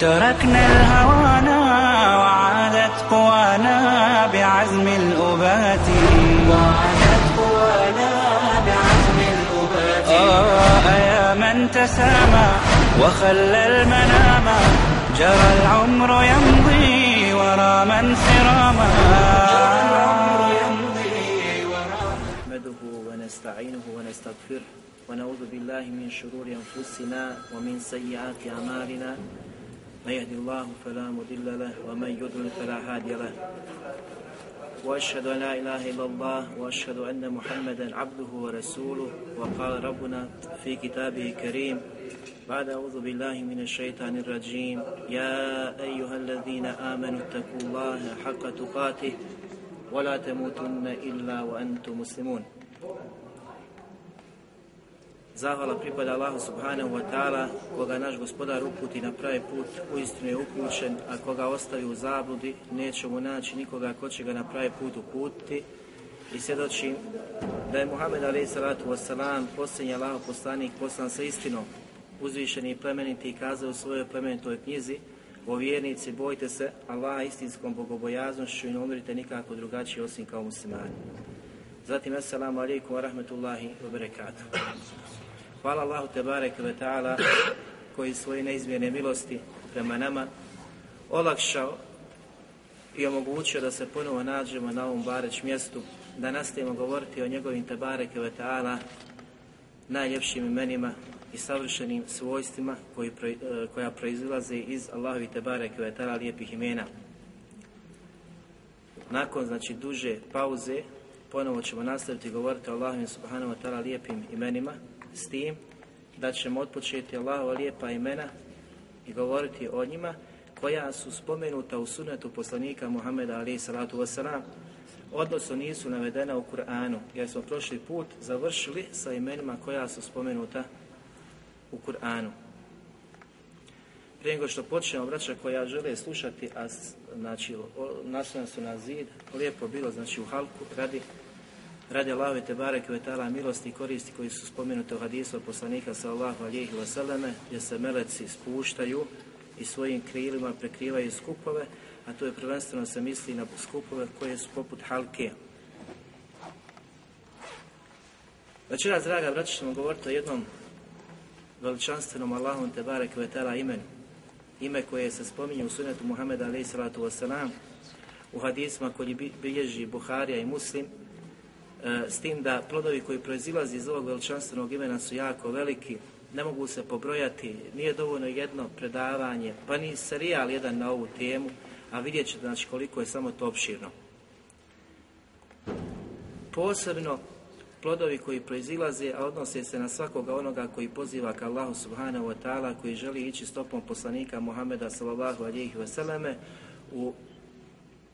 تركنا الهوانا وعادت قوانا بعزم الأبات. وعادت قوانا بعزم الأبات. آه يا من تسامى وخلى المنام. جرى العمر يمضي ورا من سراما. جرى العمر يمضي ورا نحمده ونستعينه ونستغفره ونعوذ بالله من شرور أنفسنا ومن سيئات أعمالنا. من يهد الله فلا مضل له ومن يضلل فلا هادي له. وأشهد أن لا إله إلا الله وأشهد أن محمدا عبده ورسوله. وقال ربنا في كتابه الكريم بعد أعوذ بالله من الشيطان الرجيم يا أيها الذين آمنوا اتقوا الله حق تقاته ولا تموتن إلا وأنتم مسلمون. Zahvala pripada Allahu subhanahu wa ta'ala, koga naš gospodar uputi na pravi put, uistinu je upućen, a koga ostavi u zabludi, neće mu naći nikoga ko će ga na pravi put uputiti. I svjedočim da je Muhammed alaih salatu wasalam, posljednji Allahu poslanik, poslan sa istinom, uzvišeni i plemeniti i kazao u svojoj plemenitoj knjizi, o vjernici, bojte se Allaha istinskom bogobojaznošću i ne umirite nikako drugačije osim kao muslimani. Zatim, assalamu alaikum wa rahmetullahi wa barakatuh. Hvala Allahu te bareke ve ta'ala koji svoje neizmjerne milosti prema nama olakšao i omogućio da se ponovo nađemo na ovom bareć mjestu, da nastavimo govoriti o njegovim te bareke ve ta'ala najljepšim imenima i savršenim svojstvima koji, koja proizilaze iz Allahovi te bareke ve ta'ala lijepih imena. Nakon znači duže pauze ponovo ćemo nastaviti govoriti o Allahovim subhanahu wa ta'ala lijepim imenima s tim da ćemo otpočeti Allahova lijepa imena i govoriti o njima koja su spomenuta u sunetu poslanika Muhammeda alaih salatu wasalam odnosno nisu navedena u Kur'anu jer smo prošli put završili sa imenima koja su spomenuta u Kur'anu. Prije nego što počnemo, braća koja žele slušati, a znači naslanja su na zid, lijepo bilo znači u halku radi radi Allahove te bareke ve milosti i koristi koji su spomenute u hadisu poslanika sallallahu alejhi ve selleme gdje se meleci spuštaju i svojim krilima prekrivaju skupove, a to je prvenstveno se misli na skupove koje su poput halke. Večeras, draga braća, ćemo govoriti o jednom veličanstvenom Allahom te bareke ve ta'ala imenu. Ime koje se spominje u sunetu Muhammeda alejhi salatu wasalam, u hadisma koji bilježi Buharija i Muslim, s tim da plodovi koji proizilazi iz ovog veličanstvenog imena su jako veliki, ne mogu se pobrojati, nije dovoljno jedno predavanje, pa ni serijal jedan na ovu temu, a vidjet ćete znači, koliko je samo to opširno. Posebno plodovi koji proizilaze, a odnose se na svakoga onoga koji poziva ka Allahu subhanahu wa ta'ala, koji želi ići stopom poslanika Muhameda sallallahu alihi vseleme u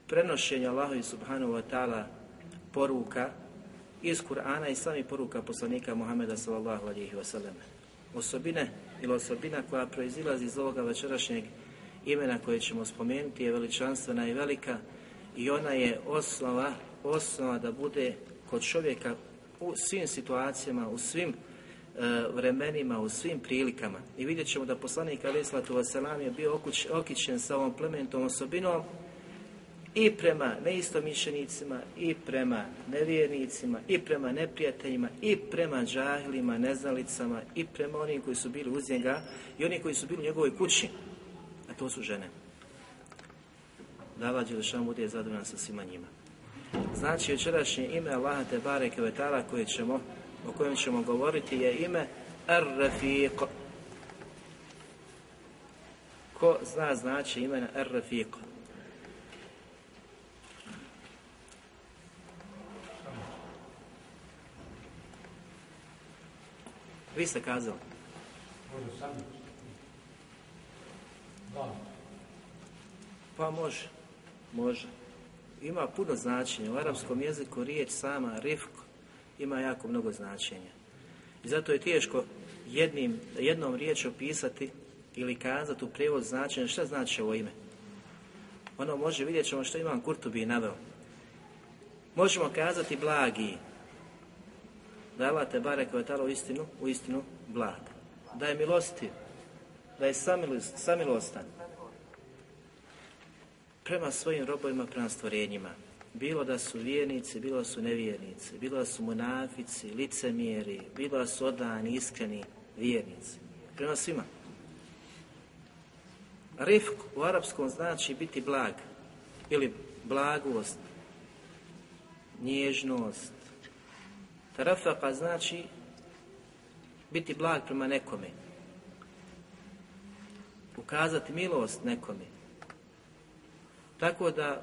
prenošenju Allahu subhanahu wa ta'ala poruka iz Kur'ana i sami poruka poslanika Muhameda sallallahu alihi wasallam. Osobine ili osobina koja proizilazi iz ovoga večerašnjeg imena koje ćemo spomenuti je veličanstvena i velika i ona je osnova, osnova da bude kod čovjeka u svim situacijama, u svim e, vremenima, u svim prilikama. I vidjet ćemo da poslanik alaih sallatu wasalam je bio okićen sa ovom plementom osobinom i prema neistomišljenicima, i prema nevjernicima, i prema neprijateljima, i prema džahilima, neznalicama, i prema onim koji su bili uz njega i oni koji su bili u njegovoj kući, a to su žene. Dava Đelešan bude zadovoljan sa svima njima. Znači, večerašnje ime Allaha te bareke vetala koje ćemo, o kojem ćemo govoriti je ime Ar-Rafiq. Ko zna znači imena Ar-Rafiq? Vi ste kazali. Pa može, može. ima puno značenja. U arapskom jeziku riječ sama rifk ima jako mnogo značenja. I zato je teško jednim, jednom riječ opisati ili kazati u prijevod značenja šta znači ovo ime. Ono može, vidjet ćemo što imam Kurtubi naveo. Možemo kazati blagi. Da Allah te barek u istinu, u istinu blag. Da je milostiv. Da je samilostan. Prema svojim robovima, prema stvorenjima. Bilo da su vjernici, bilo da su nevjernici, bilo da su munafici, licemjeri, bilo da su odani, iskreni vjernici. Prema svima. Rifk u arapskom znači biti blag ili blagost, nježnost. Tarafaka znači biti blag prema nekome. Ukazati milost nekome. Tako da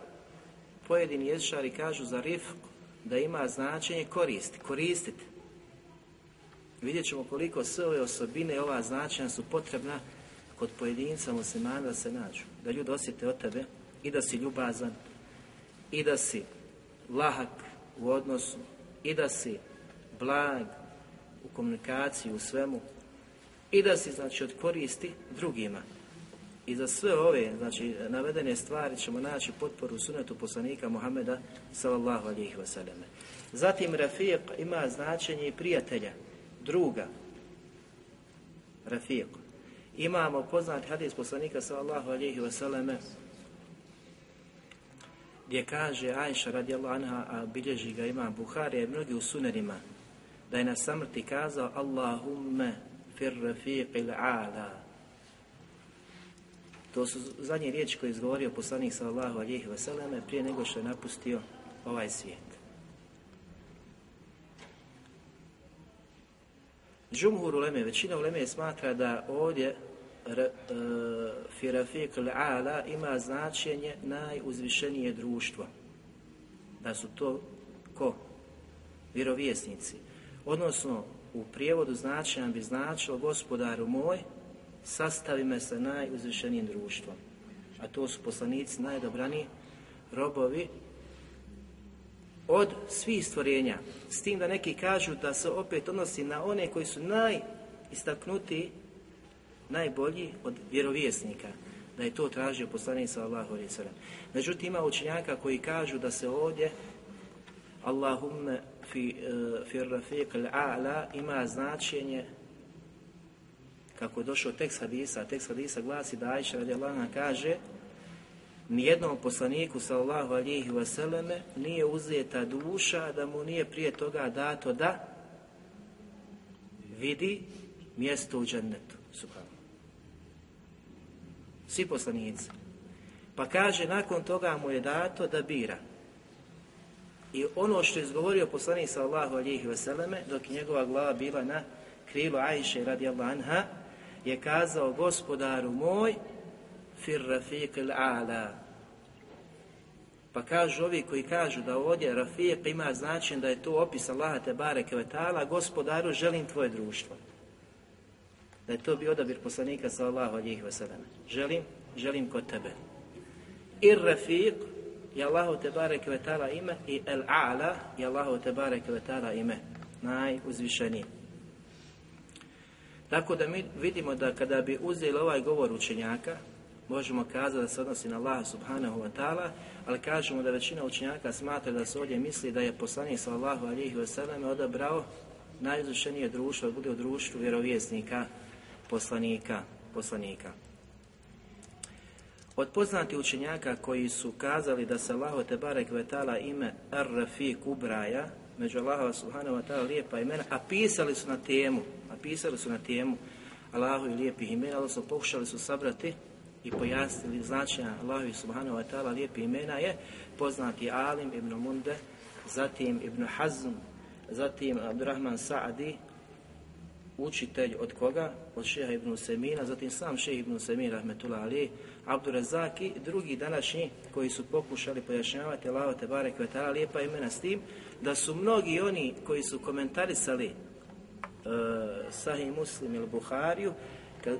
pojedini jezičari kažu za rifk da ima značenje koristi, koristiti. Vidjet ćemo koliko sve ove osobine, ova značenja su potrebna kod pojedinca muslimana da se nađu. Da ljudi osjete od tebe i da si ljubazan, i da si lahak u odnosu, i da si blag u komunikaciji, u svemu, i da si, znači, od koristi drugima. I za sve ove, znači, navedene stvari ćemo naći potporu sunetu poslanika Muhameda sallallahu alihi wasallam. Zatim Rafiq ima značenje i prijatelja, druga. Rafiq. Imamo poznati hadis poslanika sallallahu alihi wasallam gdje kaže Ajša radijallahu anha, a bilježi ga ima Buharija i mnogi u sunerima, da je na samrti kazao Allahumme fir a'la. To su zadnje riječi koje je izgovorio poslanik sallallahu alihi wasallam prije nego što je napustio ovaj svijet. Džumhur uleme, većina uleme smatra da ovdje E, Firafiq ala ima značenje najuzvišenije društvo. Da su to ko? Vjerovjesnici. Odnosno, u prijevodu značenja bi značilo gospodaru moj, sastavi me sa najuzvišenijim društvom. A to su poslanici najdobraniji robovi od svih stvorenja. S tim da neki kažu da se opet odnosi na one koji su najistaknutiji najbolji od vjerovjesnika, da je to tražio poslanik sallallahu alejhi ve Međutim ima učenjaka koji kažu da se ovdje Allahumme fi, uh, fi rafiq al-a'la ima značenje kako je došao tekst hadisa, tekst hadisa glasi da Aisha radijallahu kaže nijednom poslaniku sallallahu alihi wasallam nije uzeta duša da mu nije prije toga dato da vidi mjesto u džennetu. Subhanu svi poslanici. Pa kaže, nakon toga mu je dato da bira. I ono što je izgovorio poslanik sallahu alihi vseleme, dok je njegova glava bila na krilu Ajše radijallahu anha, je kazao gospodaru moj, fir rafiq ala. Pa kažu ovi koji kažu da ovdje rafiq ima značen da je to opis Allaha te bareke gospodaru želim tvoje društvo da je to bio odabir poslanika sallallahu alihi wasallam. Želim, želim kod tebe. Ir rafiq je Allahu te barek ve ta'ala ime i el a'la je Allahu te barek ve ta'ala ime. Najuzvišeniji. Tako da mi vidimo da kada bi uzeli ovaj govor učenjaka, možemo kazati da se odnosi na Allaha subhanahu wa ta'ala, ali kažemo da većina učenjaka smatra da se ovdje misli da je poslanik sallallahu alihi wasallam odabrao najuzvišenije društvo, da bude u društvu vjerovjesnika, poslanika, poslanika. Od poznati učenjaka koji su kazali da se Allaho te barek vetala ime Ar-Rafiq ubraja, među Allahova subhanahu wa ta'ala lijepa imena, a pisali su na temu, a pisali su na temu Allahu i lijepih imena, odnosno pokušali su sabrati i pojasnili značenja Allahu subhanahu wa ta'ala lijepih imena je poznati Alim ibn Munde, zatim ibn Hazm, zatim Abdurrahman Sa'adi, učitelj od koga? Od šeha ibn Semina, zatim sam šeha ibn Semin, rahmetullah ali, Abdurazak i drugi današnji koji su pokušali pojašnjavati Allah te barek vetala lijepa imena s tim da su mnogi oni koji su komentarisali uh, Sahih Muslim ili Buhariju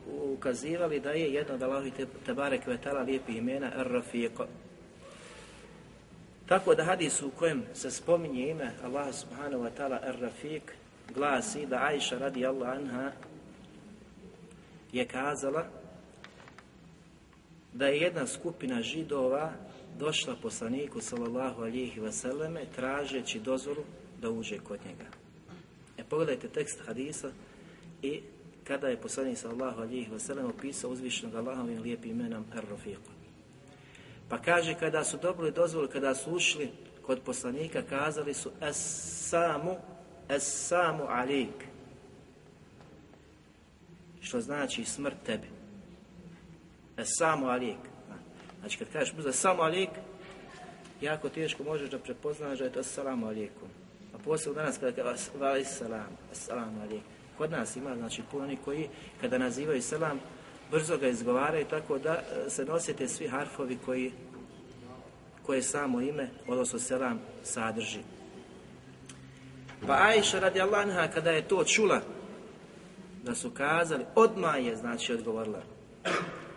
ukazivali da je jedno od Allahovi te, te barek vetala lijepih imena Ar-Rafiq. Tako da hadis u kojem se spominje ime Allah subhanahu wa ta'ala ar-Rafiq glasi da Aisha radi Allah anha je kazala da je jedna skupina židova došla poslaniku sallallahu alihi vseleme tražeći dozvolu da uđe kod njega. E pogledajte tekst hadisa i kada je poslanik sallallahu alihi vseleme opisao uzvišenog Allahovim lijepim imenom ar-Rafiqu. Pa kaže kada su dobili dozvolu, kada su ušli kod poslanika, kazali su es-samu alik. Što znači smrt tebi. Es-samu alik. Znači kad kažeš brzo samo alik, jako teško možeš da prepoznaš da je to salamu alikum. A posebno danas kada kaže vali salam, salamu alik. Kod nas ima znači puno oni koji kada nazivaju salam brzo ga izgovaraju tako da e, se nosite svi harfovi koji koje samo ime, odnosno selam, sadrži. Pa Aisha radi anha kada je to čula, da su kazali, odmah je znači odgovorila.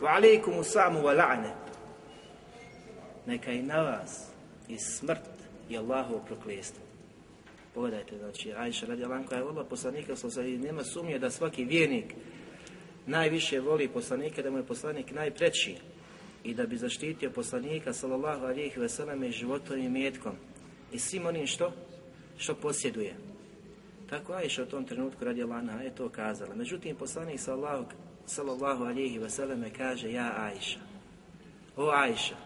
Wa alaikumu samu wa la'ne. Neka i na vas i smrt i Allahovo proklijestvo. Pogledajte, znači, Aisha radi Allah koja je volila poslanika, sa nema sumnje da svaki vjernik najviše voli poslanika, da mu je poslanik najpreći i da bi zaštitio poslanika sallallahu alihi veselame životom i metkom i svim onim što, što posjeduje. Tako Ajša u tom trenutku radi Lana je to kazala. Međutim, poslanik sallallahu, sallallahu alihi veselame kaže ja Ajša. O Ajša.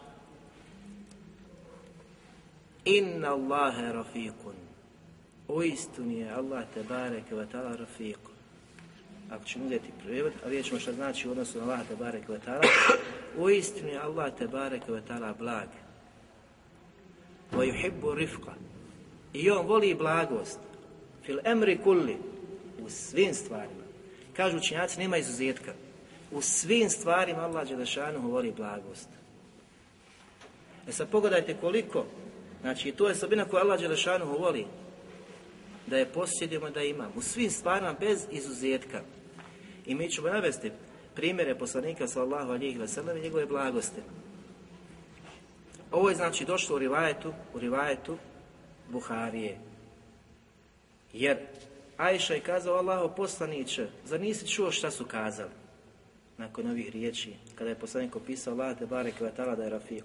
Inna Allahe rafiqun. Uistinu je Allah te bareke wa ta'ala ako ćemo uzeti prijevod, a vidjet ćemo što znači u odnosu na Allah te barek vatala, u istinu je Allah te barek vatala blag. Wa yuhibbu rifqa. I on voli blagost. Fil emri kulli. U svim stvarima. Kažu učinjaci, nema izuzetka. U svim stvarima Allah Đelešanuhu voli blagost. E sad pogledajte koliko, znači to je sabina koju Allah Đelešanuhu voli, da je posjedimo da imam. U svim stvarima bez izuzetka. I mi ćemo navesti primjere poslanika sallallahu alihi wasallam i njegove blagosti. Ovo je znači došlo u rivajetu, u rivajetu Buharije. Jer Ajša je kazao Allaho poslaniće, zar nisi čuo šta su kazali? Nakon ovih riječi, kada je poslanik opisao Allah te barek da je Rafiq.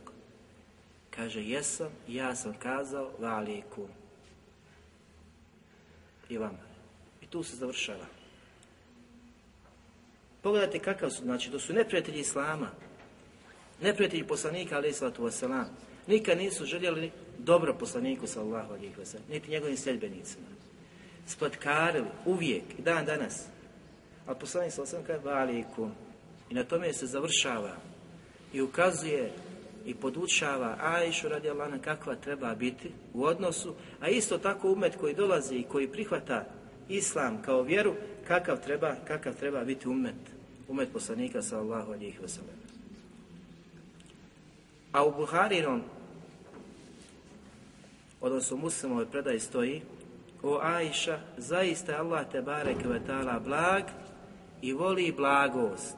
Kaže, jesam, ja sam kazao, valikum. I vama. I tu se završava. Pogledajte kakav su, znači to su neprijatelji Islama, neprijatelji poslanika sallatu wasalam. Nikad nisu željeli dobro poslaniku sallahu alihi wasalam, niti njegovim sljedbenicima. Splatkarili uvijek i dan danas. Ali poslanik sallahu kaže valikum. I na tome se završava i ukazuje i podučava Ajšu radi Allahna kakva treba biti u odnosu, a isto tako umet koji dolazi i koji prihvata Islam kao vjeru, kakav treba, kakav treba biti umet, umet poslanika sallallahu alihi wasallam. A u Buharinom, odnosno muslimove predaj stoji, o Ajša, zaista Allah te bareke ve blag i voli blagost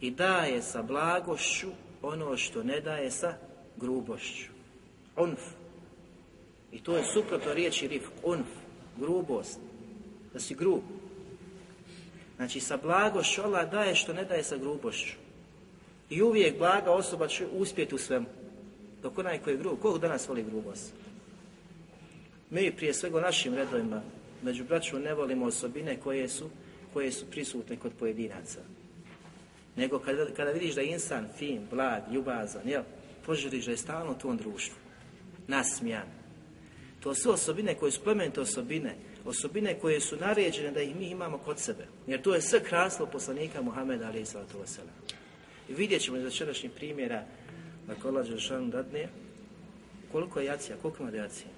i daje sa blagošću ono što ne daje sa grubošću. Unf. I to je suprotno riječi rif. Unf. Grubost. Da si grub. Znači sa blagošću Allah daje što ne daje sa grubošću. I uvijek blaga osoba će uspjeti u svemu. Dok onaj koji je grub, koliko danas voli grubost? Mi prije svega u našim redovima, među braćom ne volimo osobine koje su, koje su prisutne kod pojedinaca. Nego kada, kada vidiš da je insan fin, blag, ljubazan, jel, poželiš da je stalno u tom društvu. Nasmijan. To su osobine koje su plemenite osobine, osobine koje su naređene da ih mi imamo kod sebe. Jer to je sve krasno poslanika Muhameda alaih sallatu I vidjet ćemo iz večerašnjih primjera na kola Đelšanu dadne koliko je jacija, koliko ima jacija.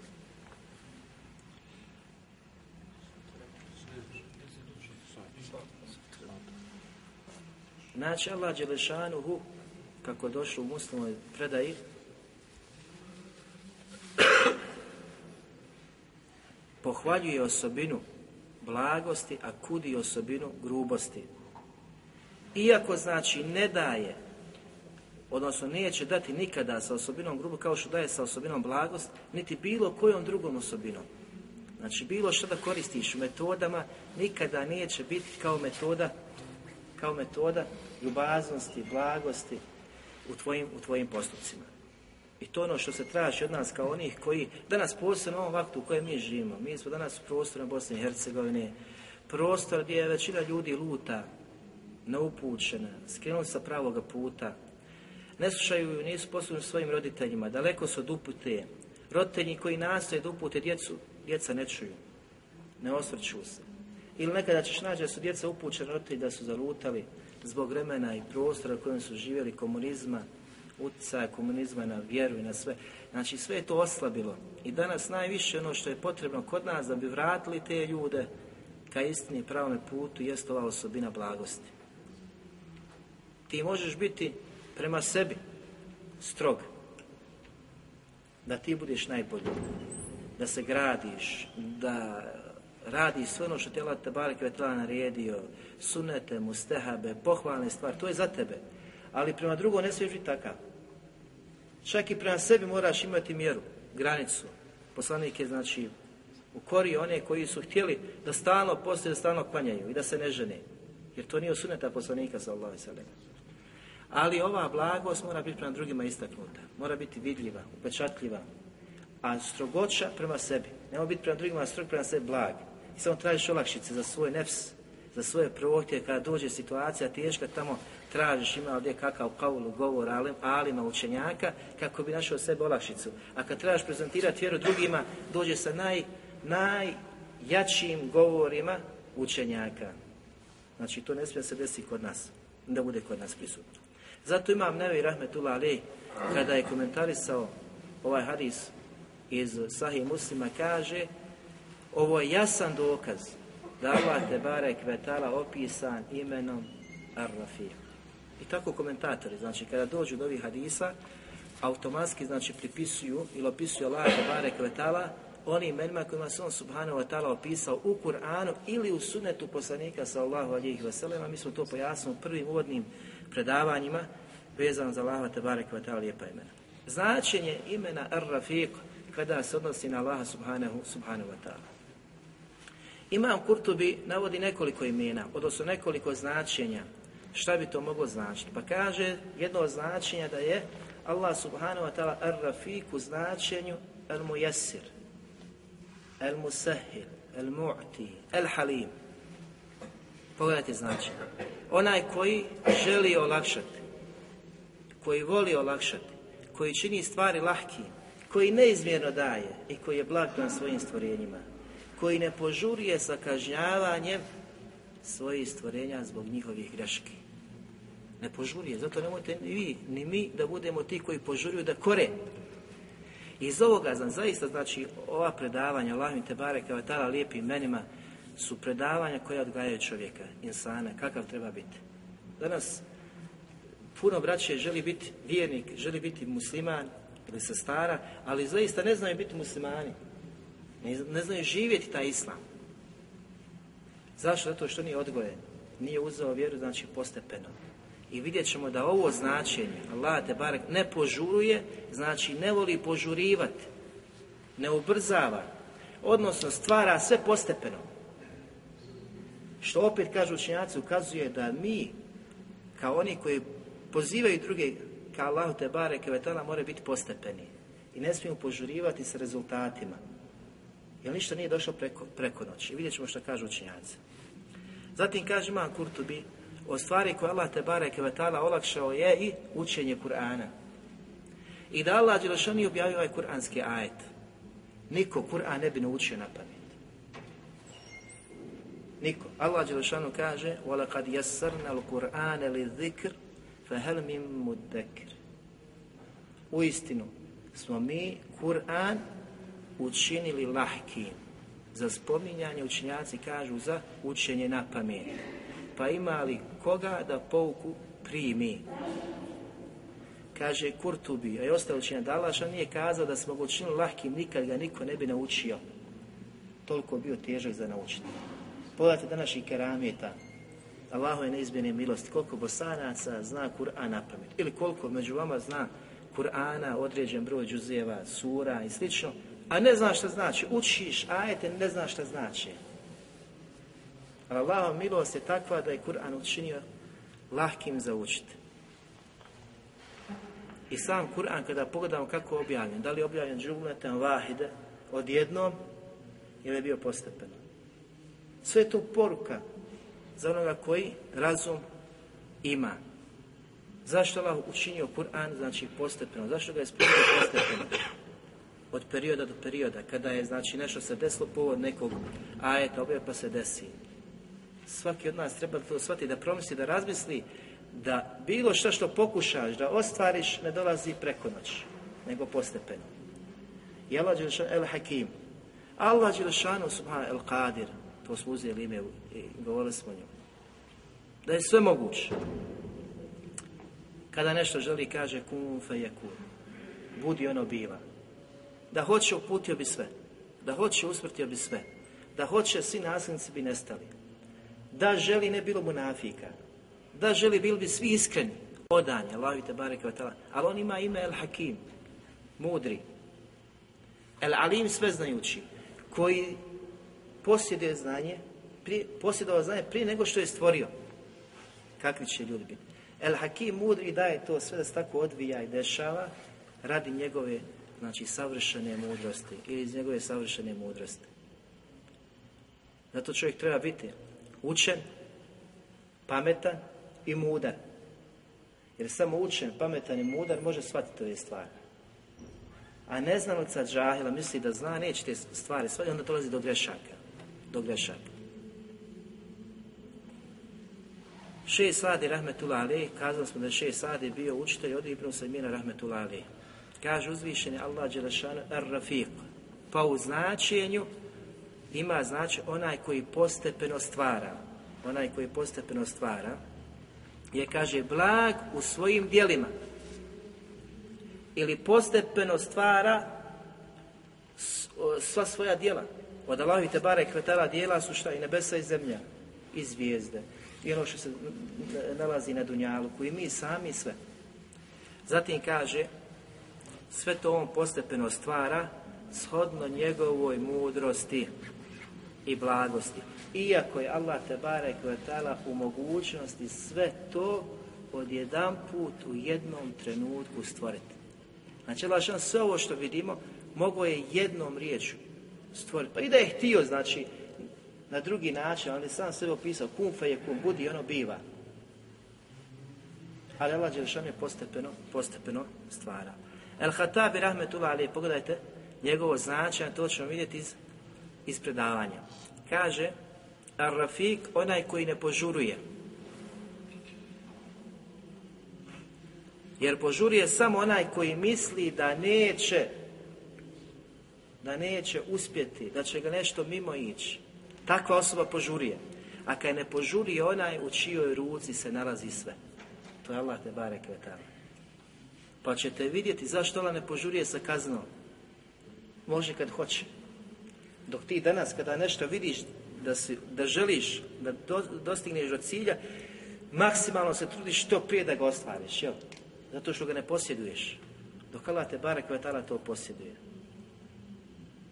Znači Allah Đelešanuhu, kako došlo u muslimoj predaji, pohvaljuje osobinu blagosti, a kudi osobinu grubosti. Iako znači ne daje odnosno neće dati nikada sa osobinom grubu kao što daje sa osobinom blagost, niti bilo kojom drugom osobinom. Znači bilo što da koristiš metodama, nikada neće biti kao metoda kao metoda ljubaznosti, blagosti u tvojim, u tvojim postupcima. I to ono što se traži od nas kao onih koji, danas posebno u ovom vaktu u kojem mi živimo, mi smo danas u prostoru Bosne i Hercegovine, prostor gdje je većina ljudi luta, neupućena, skrenuli sa pravoga puta, ne slušaju, nisu poslušni svojim roditeljima, daleko su od upute. Roditelji koji nastoje da upute djecu, djeca ne čuju, ne osvrću se. Ili nekada ćeš naći da su djeca upućeni roditelji da su zalutali zbog vremena i prostora u kojem su živjeli komunizma, utjecaja komunizma na vjeru i na sve. Znači sve je to oslabilo. I danas najviše ono što je potrebno kod nas da bi vratili te ljude ka istini i pravome putu jest ova osobina blagosti. Ti možeš biti prema sebi strog. Da ti budeš najbolji. Da se gradiš, da radi sve ono što te Allah Tebarek Vetala naredio, sunete, mustehabe, pohvalne stvari, to je za tebe. Ali prema drugom ne smiješ biti takav. Čak i prema sebi moraš imati mjeru, granicu. Poslanik je znači u kori one koji su htjeli da stalno postoje, da stalno klanjaju i da se ne žene. Jer to nije suneta poslanika sallallahu alejhi Ali ova blagost mora biti prema drugima istaknuta, mora biti vidljiva, upečatljiva, a strogoća prema sebi. Nemo biti prema drugima strog prema sebi blag. I samo tražiš olakšice za svoj nefs, za svoje prohtje, kada dođe situacija teška, tamo tražiš ima ovdje kakav kaulu, govor alim, alima, učenjaka, kako bi našao sebe olakšicu. A kad trebaš prezentirati vjeru drugima, dođe sa naj, najjačim govorima učenjaka. Znači, to ne smije se desiti kod nas, da bude kod nas prisutno. Zato imam Nevi Rahmetullah Ali, kada je komentarisao ovaj hadis iz Sahih Muslima, kaže ovo je jasan dokaz da Allah te barek vetala opisan imenom Ar-Rafiq. I tako komentatori, znači kada dođu do ovih hadisa, automatski znači pripisuju ili opisuju Allah te barek vetala onim imenima kojima se on subhanahu wa ta'ala opisao u Kur'anu ili u sunetu poslanika sallahu alihi wasallam. Mi smo to pojasnili u prvim uvodnim predavanjima vezano za Allaha te barek wa lijepa imena. Značenje imena Ar-Rafiq kada se odnosi na Allaha subhanahu, subhanahu wa ta'ala. Imam Kurtubi navodi nekoliko imena, odnosno nekoliko značenja. Šta bi to moglo značiti? Pa kaže jedno od značenja da je Allah subhanahu wa ta'ala ar-rafiq u značenju al-mujassir, al-musahil, al-mu'ti, al-halim. Pogledajte značenje. Onaj koji želi olakšati, koji voli olakšati, koji čini stvari lahkim, koji neizmjerno daje i koji je blag na svojim stvorenjima koji ne požurije sa kažnjavanjem svojih stvorenja zbog njihovih greški. Ne požurije, zato nemojte ni vi, ni mi da budemo ti koji požuruju da kore. Iz ovoga znam, zaista znači ova predavanja, Allah mi te bare lijepim imenima, su predavanja koja odgajaju čovjeka, insana, kakav treba biti. Danas puno braće želi biti vjernik, želi biti musliman ili se stara, ali zaista ne znaju biti muslimani. Ne, znaju živjeti taj islam. Zašto? Zato što nije odgojen. Nije uzeo vjeru, znači postepeno. I vidjet ćemo da ovo značenje, Allah te barek, ne požuruje, znači ne voli požurivati, ne ubrzava, odnosno stvara sve postepeno. Što opet kažu učenjaci, ukazuje da mi, kao oni koji pozivaju druge, kao Allah te barek, vetala, mora biti postepeni. I ne smijemo požurivati sa rezultatima. Jer ništa nije došlo preko, preko noći. Vidjet ćemo što kažu učinjaci. Zatim kaže Imam Kurtubi, o stvari koje Allah te bareke vetala olakšao je i učenje Kur'ana. I da Allah Đelešani objavio ovaj kur'anski ajet. Niko Kur'an ne bi naučio na pamet. Niko. Allah Đelešanu kaže وَلَقَدْ يَسَّرْنَا الْقُرْآنَ لِذِكْرِ فَهَلْ مِنْ مُدَّكِرِ U istinu smo mi Kur'an učinili lahkim. Za spominjanje učenjaci kažu za učenje na pamet. Pa ima li koga da pouku primi? Kaže Kurtubi, a i ostali učenja Dalaša nije kazao da smo ga učinili lahkim, nikad ga niko ne bi naučio. Toliko bio težak za naučiti. Pogledajte današnjih kerameta. Allahove neizmjene milosti, koliko bosanaca zna Kur'an na pamet, ili koliko među vama zna Kur'ana, određen broj džuzijeva, sura i slično, a ne zna šta znači, učiš ajete, ne zna šta znači. Allahova milost je takva da je Kur'an učinio lahkim za učiti. I sam Kur'an kada pogledamo kako je objavljen, da li je objavljen džumletan vahide, odjednom, ili je bio postepeno. Sve je to poruka za onoga koji razum ima. Zašto Allah učinio Kur'an, znači postepeno? Zašto ga je spojio postepeno? Od perioda do perioda, kada je znači nešto se desilo povod nekog ajeta, objave pa se desi. Svaki od nas treba to shvatiti, da promisli, da razmisli da bilo što što pokušaš da ostvariš ne dolazi preko noći, nego postepeno. I Allah El Hakim. Allah Đelešanu Subhana El Qadir. To smo uzeli ime i govorili smo o njemu. Da je sve moguće. Kada nešto želi kaže kun fe je kun. Budi ono biva. Da hoće uputio bi sve. Da hoće usmrtio bi sve. Da hoće svi nasljednici bi nestali. Da želi ne bilo munafika da želi bili bi svi iskreni, odanje, Allah te barek ali on ima ime El Hakim, mudri, El Alim sveznajući, koji posjeduje znanje, posjeduje znanje prije nego što je stvorio. Kakvi će ljudi biti? El Hakim mudri daje to sve da se tako odvija i dešava radi njegove znači savršene mudrosti ili iz njegove savršene mudrosti. Zato čovjek treba biti učen, pametan i mudar. Jer samo učen, pametan i mudar može shvatiti ove stvari. A neznalica džahila misli da zna, neće te stvari shvatiti, onda dolazi do grešaka. Do grešaka. Šest Sadi Rahmetullah Ali, kazali smo da je Sadi bio učitelj od Ibn Sajmina Rahmetullah Ali. Kaže uzvišeni Allah Đelešanu Ar-Rafiq. Pa u značenju ima znači onaj koji postepeno stvara. Onaj koji postepeno stvara je, kaže, blag u svojim dijelima. Ili postepeno stvara sva svoja djela. Od Allahovi te bare kvetala dijela su šta i nebesa i zemlja i zvijezde i ono što se nalazi na Dunjalu koji mi sami sve. Zatim kaže sve to on postepeno stvara shodno njegovoj mudrosti i blagosti. Iako je Allah te barek u mogućnosti sve to odjedan put u jednom trenutku stvoriti. Znači Allah sve ovo što vidimo mogo je jednom riječu stvoriti. Pa i da je htio, znači, na drugi način, ali sam sve opisao, kum fe je kum, budi ono biva. Ali Allah Đelšan je postepeno, postepeno stvara. El Hatabi Rahmetullah Ali, pogledajte njegovo značenje, to ćemo vidjeti iz, iz predavanja. Kaže, Ar-Rafik, onaj koji ne požuruje. Jer požuruje samo onaj koji misli da neće da neće uspjeti, da će ga nešto mimo ići. Takva osoba požurije. A kad ne požurije onaj u čijoj ruci se nalazi sve. To je Allah te bare Pa ćete vidjeti zašto ona ne požurije sa kaznom. Može kad hoće. Dok ti danas kada nešto vidiš da, si, da želiš da dostigneš do cilja, maksimalno se trudiš što prije da ga ostvariš, jel? Zato što ga ne posjeduješ. Dok Allah te barek to posjeduje.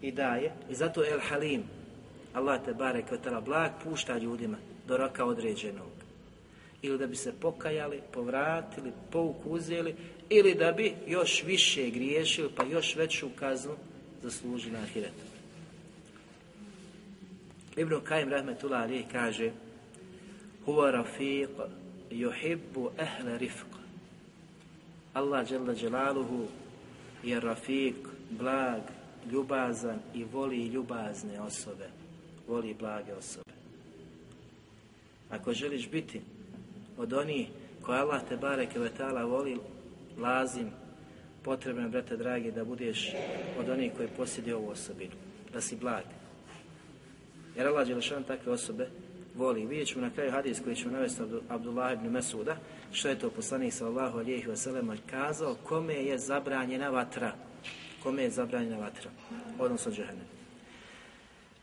I daje. I zato El Halim, Allah te barek blag pušta ljudima do roka određenog. Ili da bi se pokajali, povratili, pouk uzeli, ili da bi još više griješili, pa još veću kaznu zaslužili na ahiretu. Ibn Kajim rahmetullah ali kaže Huwa rafiq yuhibbu ahle rifq. Allah jalla jalaluhu je rafiq, blag, ljubazan i voli ljubazne osobe. Voli blage osobe. Ako želiš biti od onih koje Allah te bareke vetala voli, lazim, potrebno brate dragi, da budeš od onih koji posjedi ovu osobinu. Da si blag jer Allah Đelešan takve osobe voli. Vidjet ćemo na kraju hadis koji ćemo navesti od Abdullah ibn Mesuda, što je to poslanik sallallahu alijih vselema kazao, kome je zabranjena vatra. Kome je zabranjena vatra, odnosno džahnem.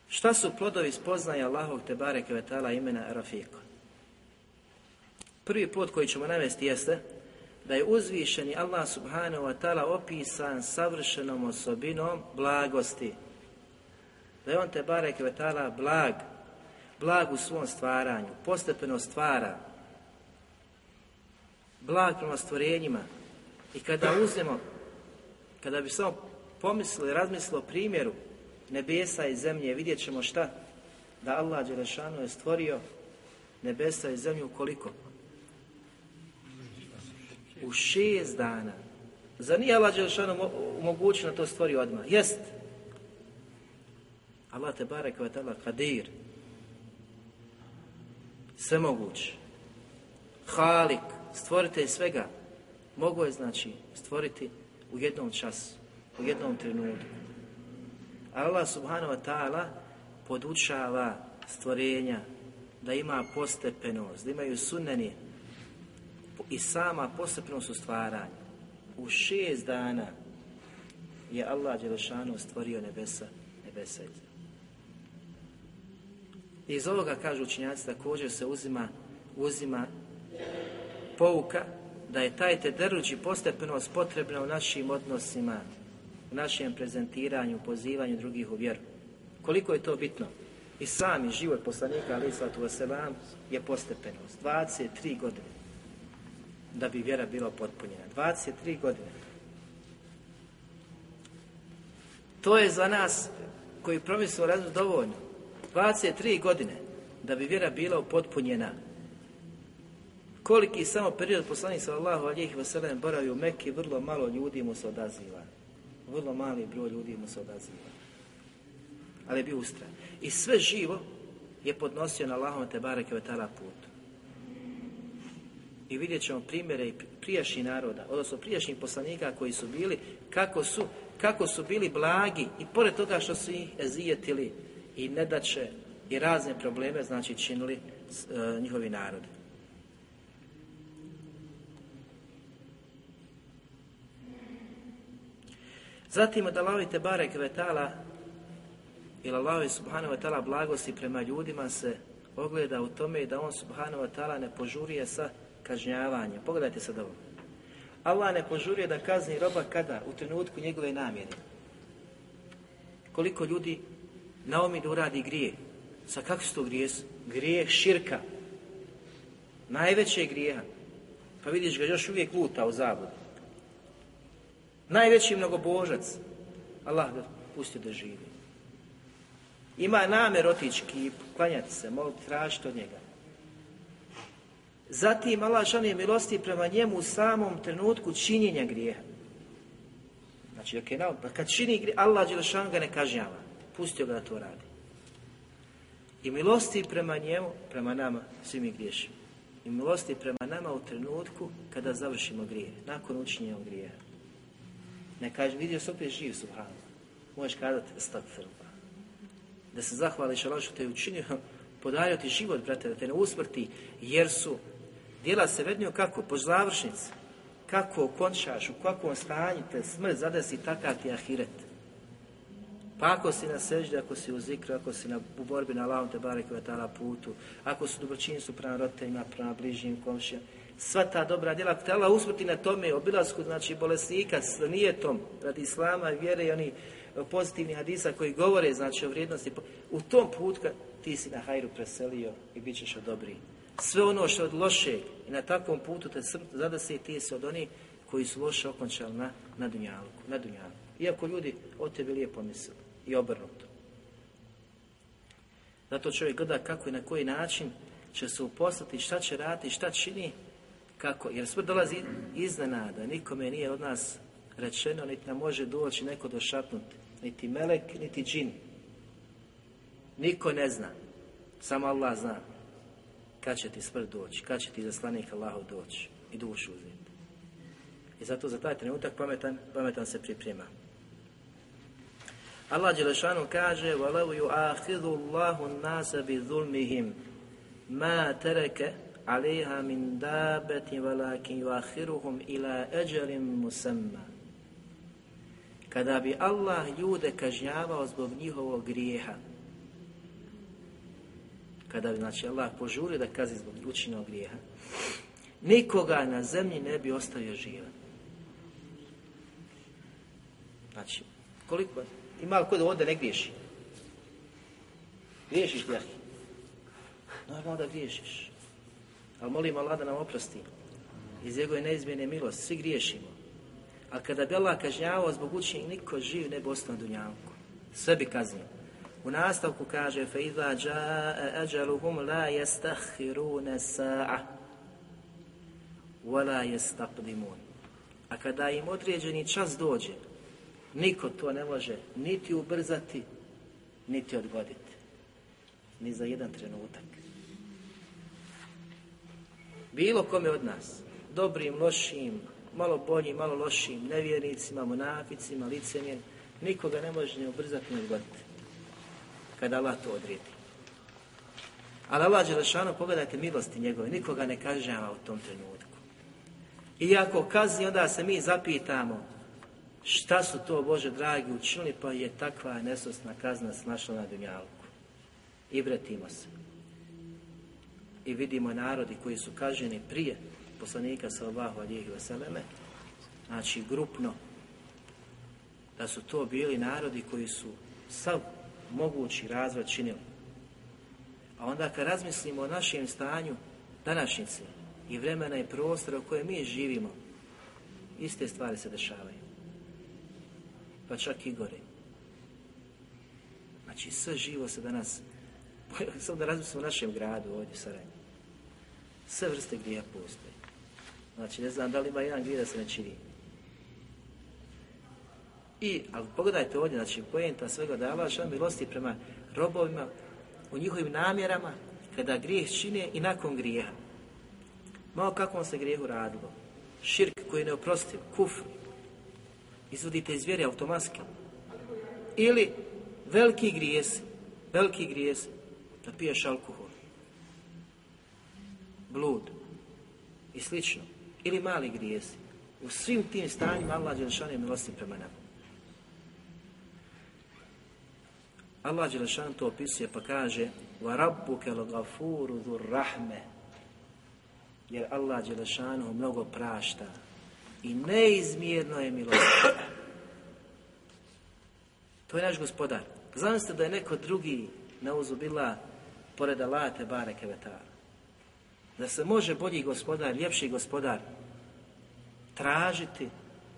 Šta su plodovi spoznaje Allahov te bareke vetala imena Rafiko? Prvi plod koji ćemo navesti jeste da je uzvišeni Allah subhanahu wa ta'ala opisan savršenom osobinom blagosti. Da je on te barek ve blag, blag u svom stvaranju, postepeno stvara, blag prema stvorenjima. I kada uzmemo, kada bi samo pomislili, razmislili o primjeru nebesa i zemlje, vidjet ćemo šta? Da Allah Đelešanu je stvorio nebesa i zemlju koliko? U šest dana. Zar nije Allah Đelešanu omogućeno da to stvori odmah? Jest. Allah te barek wa ta'ala kadir. Svemoguć. Halik. Stvoritelj svega. Mogu je znači stvoriti u jednom času, u jednom trenutku. Allah subhanahu wa ta'ala podučava stvorenja da ima postepenost, da imaju sunneni i sama postepenost u stvaranju. U šest dana je Allah Đelešanu stvorio nebesa, nebesa i iz ovoga, kažu učinjaci, također se uzima, uzima pouka da je taj tederuđi postepenost potrebna u našim odnosima, našem prezentiranju, pozivanju drugih u vjeru. Koliko je to bitno? I sami život poslanika ali sallatu wasalam je postepenost. 23 godine da bi vjera bila potpunjena. 23 godine. To je za nas koji promislu razum dovoljno. 23 godine da bi vjera bila upotpunjena. Koliki samo period poslanik sallallahu alihi wasallam boravi u Mekki, vrlo malo ljudi mu se odaziva. Vrlo mali broj ljudi mu se odaziva. Ali je bio ustrajan. I sve živo je podnosio na Allahom te bareke vetala put. I vidjet ćemo primjere i prijašnjih naroda, odnosno prijašnjih poslanika koji su bili, kako su, kako su bili blagi i pored toga što su ih ezijetili i nedaće i razne probleme, znači činili e, njihovi narodi. Zatim od Allahovi te barek vetala ili Allahovi subhanahu wa ta'ala blagosti prema ljudima se ogleda u tome da on subhanahu wa ta'ala ne požurije sa kažnjavanjem. Pogledajte sad ovo. Allah ne požurije da kazni roba kada? U trenutku njegove namjere. Koliko ljudi naomi da uradi grije. Sa kakvi su to grije? Grijeh širka. Najveće grijeha. Pa vidiš ga još uvijek luta u zabudu. Najveći mnogobožac. Allah ga pustio da živi. Ima namer otići kip, klanjati se, moliti, tražiti od njega. Zatim Allah šan je milosti prema njemu u samom trenutku činjenja grijeha. Znači, je na, pa kad čini grije, Allah Đelešan ga ne kažnjava. Pustio ga da to radi. I milosti prema njemu, prema nama, svi mi griješimo. I milosti prema nama u trenutku kada završimo grije, nakon učinjenja grijeha. Ne kaže, vidio se opet živ, subhano. Možeš kazati, stakfirullah. Da se zahvališ Allah što te je učinio, podario ti život, brate, da te ne usmrti, jer su Dijela se vednio kako? Po završnici. Kako okončaš, u kakvom stanju te smrt zadesi, takav ti ahiret. Pa ako si na seždi, ako si u zikru, ako si na, u borbi na lavom te barek putu, ako su dobročinjstvo prema roditeljima, prema bližnjim komšijama, sva ta dobra djela, te Allah usmrti na tome, obilasku, znači bolesnika, s nijetom, radi Islama vjere i oni pozitivni hadisa koji govore, znači o vrijednosti, u tom putu ti si na hajru preselio i bit ćeš odobriji. Sve ono što je od lošeg i na takvom putu te zadase ti se od onih koji su loše okončali na, na dunjalku, na dunjalku. Iako ljudi o tebi lijepo misle i obrnuto. Zato čovjek gleda kako i na koji način će se uposlati, šta će raditi, šta čini, kako, jer sve dolazi iznenada, nikome nije od nas rečeno, niti nam može doći neko došapnuti, niti melek, niti džin. Niko ne zna, samo Allah zna kad će ti smrt doći, kad će ti zaslanik Allahov doći i dušu uzeti. I zato za taj trenutak pametan, pametan se priprema. Allah Đelešanu kaže وَلَوْ يُعَاخِذُ اللَّهُ النَّاسَ بِذُلْمِهِمْ مَا تَرَكَ alejha min dabeti velakin juahiruhum ila eđerim musamma. Kada bi Allah ljude kažnjavao zbog njihovog grijeha, kada bi znači Allah požurio da kazi zbog učinog grijeha, nikoga na zemlji ne bi ostavio živa Znači, koliko ima li ko da ovdje ne griješi? Griješiš, jahi? Normalno da griješiš. Ali molim Allah da nam oprosti. Iz njegove neizmjene milosti, svi griješimo. A kada bi Allah kažnjavao zbog učenja, niko živ ne bi ostao na dunjavku. Sve bi kaznio. U nastavku kaže فَإِذَا جَاءَ أَجَلُهُمْ لَا يَسْتَخِرُونَ سَاعَ وَلَا يَسْتَقْدِمُونَ A kada im određeni čas dođe, niko to ne može niti ubrzati, niti odgoditi. Ni za jedan trenutak. Bilo kome od nas, dobrim, lošim, malo boljim, malo lošim, nevjernicima, monaficima, licemjem, nikoga ne može ni ubrzati ni odgoditi. Kada Allah to odredi. Ali Allah Đelešanu, pogledajte milosti njegove, nikoga ne kažnjava u tom trenutku. Iako kazni, onda se mi zapitamo šta su to, Bože dragi, učinili, pa je takva nesosna kazna snašla na dunjalku. I vretimo se. I vidimo narodi koji su kaženi prije poslanika sallallahu alihi vseleme, znači grupno, da su to bili narodi koji su sav mogući razvoj činili. A onda kad razmislimo o našem stanju današnjice i vremena i prostora u kojem mi živimo, iste stvari se dešavaju. Pa čak i gore. Znači sve živo se danas, samo da razmislimo o našem gradu ovdje Sarajevo. Sve vrste grija postoje. Znači ne znam da li ima jedan grije da se ne čini. I, ali pogledajte ovdje, znači pojenta svega da je Allah milosti prema robovima u njihovim namjerama kada grijeh čine i nakon grijeha. Malo kakvom se grijehu radilo. Širk koji je neoprostiv, kufr. Izvodite iz vjere automatski. Ili veliki grijesi, veliki grijesi, da piješ alkohol, blud i slično. Ili mali grijesi. U svim tim stanjima Allah je milosti prema nama. Allah Đelešan to opisuje pa kaže وَرَبُّكَ الْغَفُورُ ذُو rahme Jer Allah Đelešanu mnogo prašta i neizmjerno je milost. To je naš gospodar. Zamislite da je neko drugi na bila pored Alate Bareke Vetara. Da se može bolji gospodar, ljepši gospodar tražiti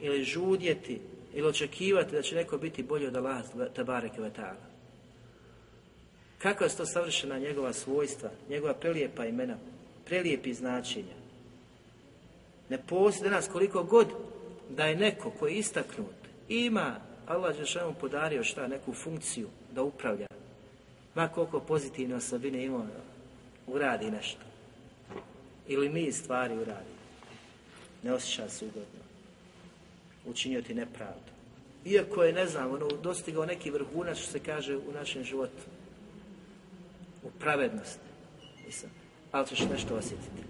ili žudjeti ili očekivati da će neko biti bolji od Allah Bareke Vetara. Kakva su to savršena njegova svojstva, njegova prelijepa imena, prelijepi značenja. Ne postoji nas koliko god da je neko koji je istaknut, ima Allah mu podario šta, neku funkciju da upravlja. Ma koliko pozitivne osobine ima, uradi nešto. Ili mi stvari uradi. Ne osjeća se ugodno. Učinio ti nepravdu. Iako je, ne znam, ono, dostigao neki vrhunac što se kaže u našem životu u pravednost. Nisam. Ali ćeš nešto osjetiti.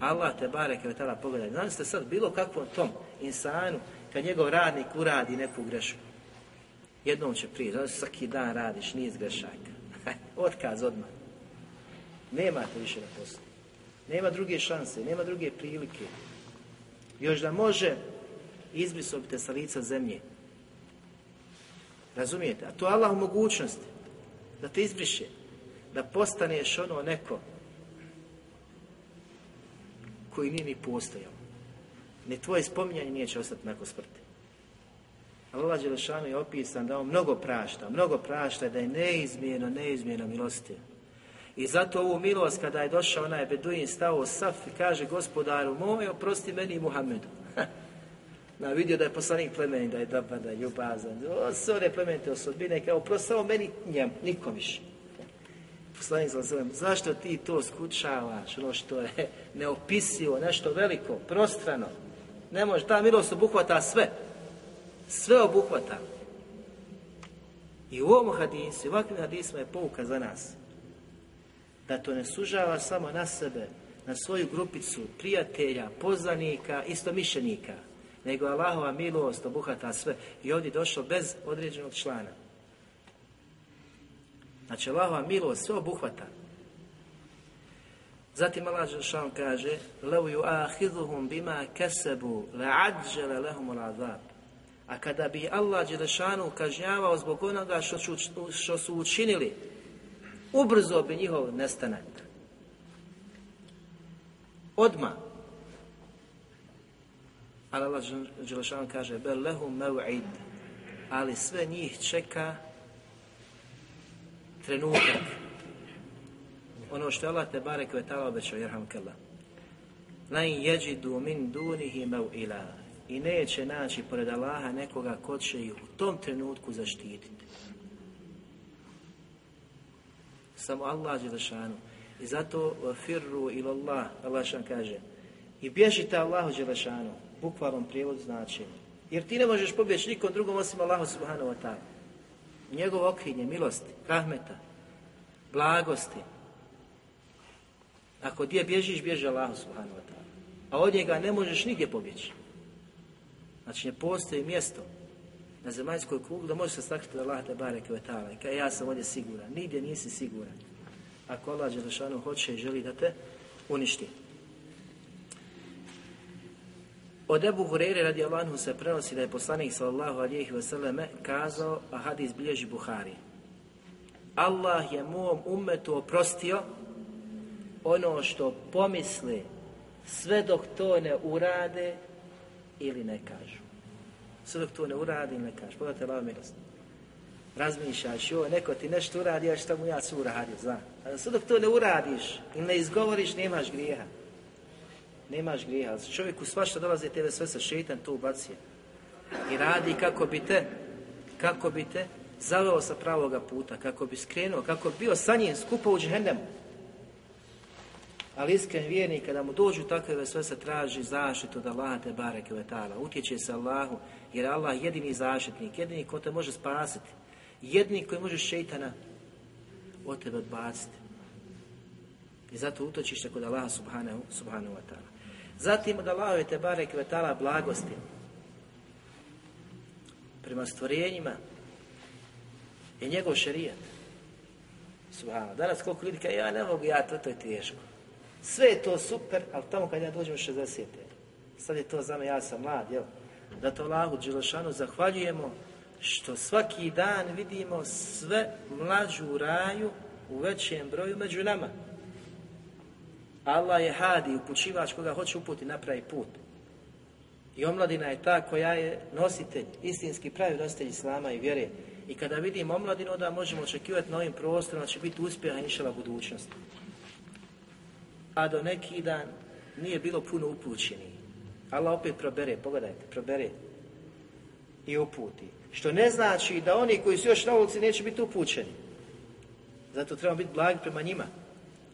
Allah te bareke ve tada pogledaj. Znam ste sad bilo kakvom tom insanu kad njegov radnik uradi neku grešku. Jednom će prije, znači svaki dan radiš niz grešaka. Otkaz odmah. Nemate više na poslu. Nema druge šanse, nema druge prilike. Još da može, izbrisobite sa lica zemlje. Razumijete? A to je Allah u mogućnosti da te izbriše da postaneš ono neko koji nije ni postojao. Ni tvoje spominjanje neće ostati nakon smrti. Allah Đelešanu je opisan da on mnogo prašta, mnogo prašta da je neizmjerno, neizmjerno milosti. I zato ovu milost kada je došao onaj Beduin stao u saf i kaže gospodaru moj oprosti meni i Muhammedu. Na vidio da je poslanik plemeni, da je dobar, da je ljubazan. O, sve plemenite osobine, kao oprosti meni njem, nikom više poslanik zašto ti to skučavaš, ono što je neopisivo, nešto veliko, prostrano. Ne može, ta milost obuhvata sve Sve obuhvata. I u ovom hadisu, ovakvim hadisima je pouka za nas. Da to ne sužava samo na sebe, na svoju grupicu prijatelja, poznanika, istomišljenika, nego Allahova milost obuhvata sve. I ovdje došlo bez određenog člana. Znači Allahova milost sve obuhvata. Zatim Allah Žešan kaže لَوْ يُؤَخِذُهُمْ بِمَا كَسَبُوا لَعَجَّلَ لَهُمُ الْعَذَابِ a kada bi Allah Đelešanu kažnjavao zbog onoga što, što su učinili, ubrzo bi njihov nestanak. Odma. Ali Allah Đelešanu kaže, bel lehum ali sve njih čeka trenutak. Ono što je Allah te barek vetala obećao, jerham kella. Lain jeđidu min dunihi mev'ila i neće naći pored Allaha nekoga ko će ih u tom trenutku zaštititi. Samo Allah Đelešanu. I zato firru ila Allah, Allah kaže, i bježite Allahu Đelešanu, bukvalnom prijevodu znači. Jer ti ne možeš pobjeći nikom drugom osim Allahu subhanahu wa ta'ala. Njegov okrinje, milosti, rahmeta, blagosti, ako gdje bježiš, bježi Allah subhanahu wa ta'ala. A od njega ne možeš nigdje pobjeći. Znači ne postoji mjesto na zemaljskoj kugli da možeš se sakriti da Allah te bareke ve ta'ala. Kaj ja sam ovdje siguran. Nigdje nisi siguran. Ako Allah Đelešanu hoće i želi da te uništi. Od Ebu Hureyre radi Allahu se prenosi da je poslanik sallallahu alihi vseleme kazao, a hadis bilježi Buhari. Allah je mom umetu oprostio ono što pomisli sve dok to ne urade ili ne kažu. Sve dok to ne uradi ili ne kažu. Pogledajte lava milost. Razmišljaš, joj, neko ti nešto uradi, a što mu ja su uradio, zna. A sve dok to ne uradiš ili ne izgovoriš, nemaš grijeha. Nemaš grijeha. Čovjeku svašta dolazi tebe sve sa šeitan tu ubacije. I radi kako bi te, kako bi te zaveo sa pravoga puta, kako bi skrenuo, kako bi bio sa njim skupo u džehennemu. Ali iskren vjernik kada mu dođu takve sve se traži zaštitu od Allaha te bareke vetala. Utječe se Allahu jer Allah jedini zaštitnik, jedini ko te može spasiti. Jedini koji može šeitana od tebe odbaciti. I zato utočište kod Allaha subhanahu, subhanahu wa ta'ala. Zatim od Allaha te bareke vetala blagosti prema stvorenjima je njegov šerijat. Subhanahu. Danas koliko ljudi kaže, ja ne mogu, ja to, to je teško. Sve je to super, ali tamo kad ja dođem u 60. Sad je to za me, ja sam mlad, jel? Da to Allahu Đelešanu zahvaljujemo što svaki dan vidimo sve mlađu raju u većem broju među nama. Allah je hadi, upućivač koga hoće uputi napravi put. I omladina je ta koja je nositelj, istinski pravi nositelj Islama i vjere. I kada vidimo omladinu, onda možemo očekivati na ovim prostorima će biti uspjeha i nišala budućnosti a do neki dan nije bilo puno upućeni. Allah opet probere, pogledajte, probere i uputi. Što ne znači da oni koji su još na ulici neće biti upućeni. Zato trebamo biti blagi prema njima,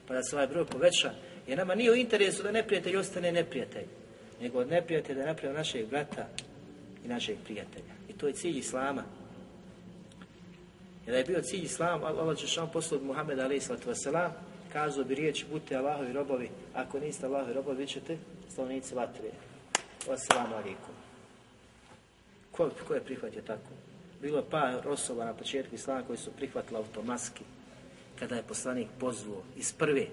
pa da se ovaj broj poveća. Jer nama nije u interesu da neprijatelj ostane neprijatelj, nego od neprijatelja da napravimo našeg brata i našeg prijatelja. I to je cilj Islama. Jer da je bio cilj Islama, Allah će što poslao Muhammed a.s kazao bi riječ budite Allahovi robovi, ako niste Allahovi robovi, vi ćete stanovnici vatre. Wassalamu alaikum. Ko, ko je prihvatio tako? Bilo je par osoba na početku islama koji su prihvatili automatski kada je poslanik pozvao iz prve.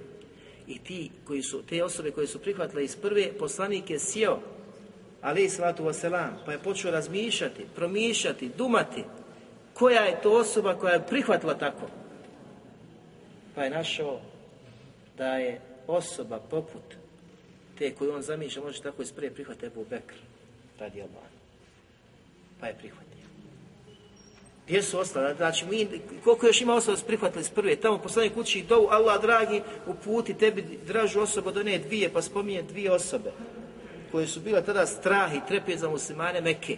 I ti koji su, te osobe koje su prihvatile iz prve, poslanik je sjeo, ali salatu wasalam, pa je počeo razmišljati, promišljati, dumati, koja je to osoba koja je prihvatila tako. Pa je našao da je osoba poput te koju on zamišlja, može tako iz prije prihvatiti Ebu Bekr radi Allah. Pa je prihvatio. Gdje su ostali? Znači, mi, koliko još ima osoba prihvatili iz prve? Tamo poslanik kući dovu, Allah dragi, uputi tebi dražu osobu do ne dvije, pa spominje dvije osobe koje su bile tada strah i trepet za muslimane Mekke.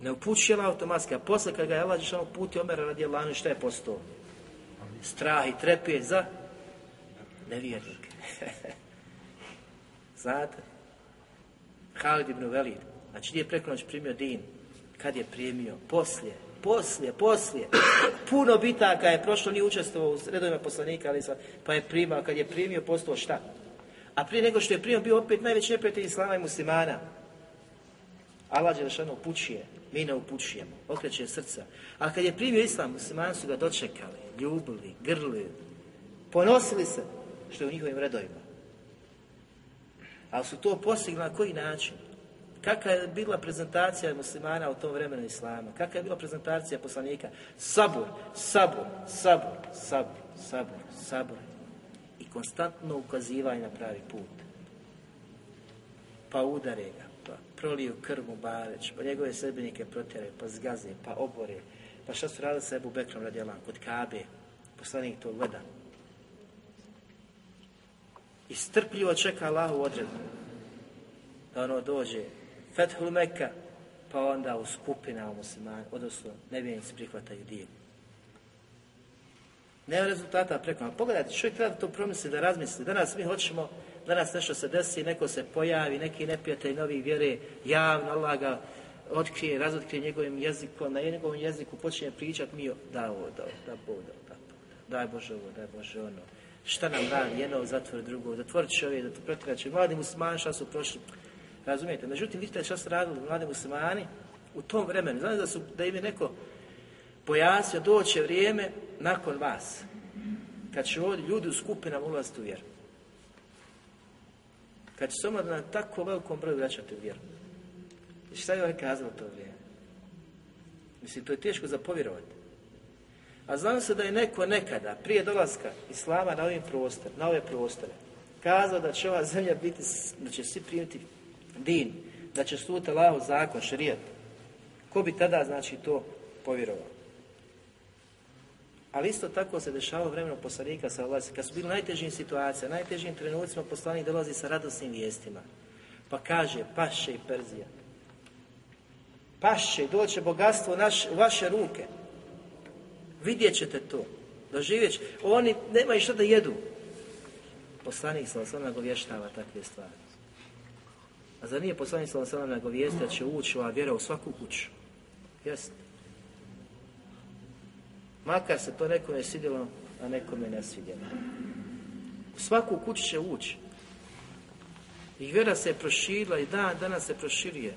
Ne upućuje automatski, a posle kada ga je Allah uputio Omer radi Allah, šta je postao? Strah i trepet za nevjernike. Znate? Halid ibn Velid. Znači nije preko noć primio din. Kad je primio? Poslije. Poslije, poslije. Puno bitaka je prošlo, nije učestvovao u redovima poslanika, ali pa je primao. Kad je primio, postao šta? A prije nego što je primio, bio opet najveći neprijatelj islama i muslimana. Allah Đelešanu upućuje, mi ne upućujemo, okreće srca. A kad je primio islam, muslimani su ga dočekali, ljubili, grli, Ponosili se što je u njihovim redovima. Ali su to postigli na koji način? Kakva je bila prezentacija muslimana u tom vremenu Islama? Kakva je bila prezentacija poslanika? Sabor, sabor, sabor, sabor, sabor, sabor. I konstantno ukazivanje na pravi put. Pa udare ga, pa proliju krvu bareć, pa njegove sedbenike protjeraju, pa zgaze, pa obore. Pa šta su radili sa Ebu Bekrom radijalan kod Kabe? Poslanik to gleda. I strpljivo čeka Allahu odredbu. Da ono dođe Fethul Mekka, pa onda u skupina muslimani, odnosno nevjenici prihvataju din. Nema rezultata preko. Pogledajte, čovjek treba to promisli, da razmisli. Danas mi hoćemo, danas nešto se desi, neko se pojavi, neki neprijatelj novi vjere, javno, Allah ga otkrije, razotkrije njegovim jezikom, na njegovom jeziku počinje pričati, mi da ovo, da, da, da, da, daj Bože ovo, daj Bože ono. Šta nam radi, jedno zatvor drugo, zatvorit će ove, da će. Mladi muslimani šta su prošli, Razumijete? Međutim, vidite šta su radili mladi muslimani u tom vremenu. Znate da, su, da im je neko pojasnio, doće vrijeme nakon vas. Kad će ovdje ljudi u skupinama ulaziti u vjeru. Kad će se na tako velikom broju vraćati u vjeru. I šta je ovaj kazao to vrijeme? Mislim, to je teško za povjerovati. A znam se da je neko nekada, prije dolaska Islama na ovim prostor, na ove prostore, kazao da će ova zemlja biti, da će svi primiti din, da će sud Allahu zakon, šarijat. Ko bi tada, znači, to povjerovao? Ali isto tako se dešava vremeno poslanika sa Allah, kad su bili najtežim situacija, najtežim trenucima poslanik dolazi sa radosnim vijestima. Pa kaže, paše i Perzija. Paše, doće bogatstvo naš, u vaše ruke. Vidjet ćete to. Doživjet će. Oni nemaju što da jedu. Poslanik sa Allah nagovještava takve stvari. A zar nije poslanik sallam sallam nagovijesti da će ući ova vjera u svaku kuću? Jeste. Makar se to nekome svidjelo, a nekome ne svidjelo. U svaku kuću će ući. I vjera se proširila i dan danas se proširuje.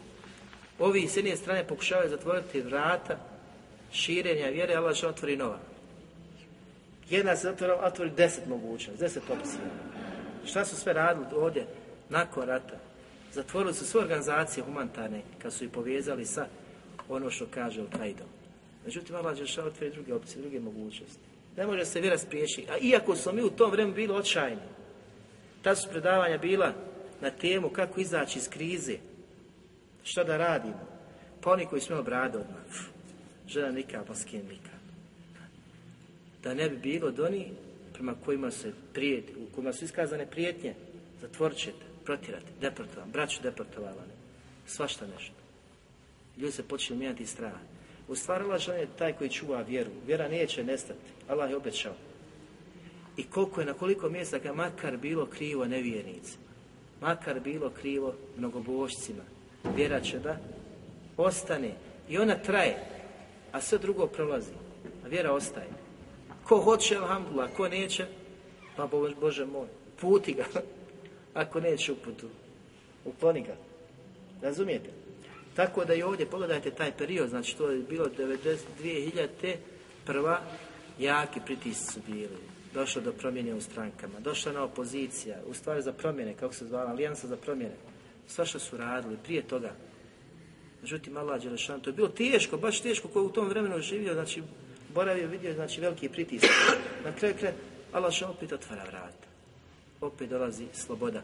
Ovi s jedne strane pokušavaju zatvoriti vrata širenja vjere, Allah će otvori nova. Jedna se otvori, otvori deset mogućnosti, deset opcija. Šta su sve radili ovdje nakon rata? Zatvorili su sve organizacije humanitarne kad su ih povezali sa ono što kaže al qaidom Međutim, Allah će otvori druge opcije, druge mogućnosti. Ne može se vjera spriješiti. A iako smo mi u tom vremenu bili očajni, ta su predavanja bila na temu kako izaći iz krize, što da radimo. Pa oni koji smo brade odmah, žena nikad, pa nikad. Da ne bi bilo doni prema kojima se prijeti, u kojima su iskazane prijetnje, zatvorit ćete protirati, deportovati, braću deportovali, svašta nešto. Ljudi se počeli mijenjati strah. U stvari Allah je taj koji čuva vjeru. Vjera neće nestati. Allah je obećao. I koliko je na koliko mjesta ga makar bilo krivo nevjernici, makar bilo krivo mnogobošcima, vjera će da ostane. I ona traje, a sve drugo prolazi. A vjera ostaje. Ko hoće, alhamdulillah, ko neće, pa Bože moj, puti ga. Ako neće uputu, ukloni ga. Razumijete? Tako da i ovdje, pogledajte taj period, znači to je bilo 92.000. prva, jaki pritisci su bili. Došlo do promjene u strankama, došla na opozicija, u stvari za promjene, kako se zvala, alijansa za promjene. Sva što su radili prije toga. Međutim, Allah Đelešan, to je bilo teško, baš teško ko u tom vremenu živio, znači boravio, vidio, znači veliki pritisak. Na kraju kraju, Allah što opet otvara vrata opet dolazi sloboda.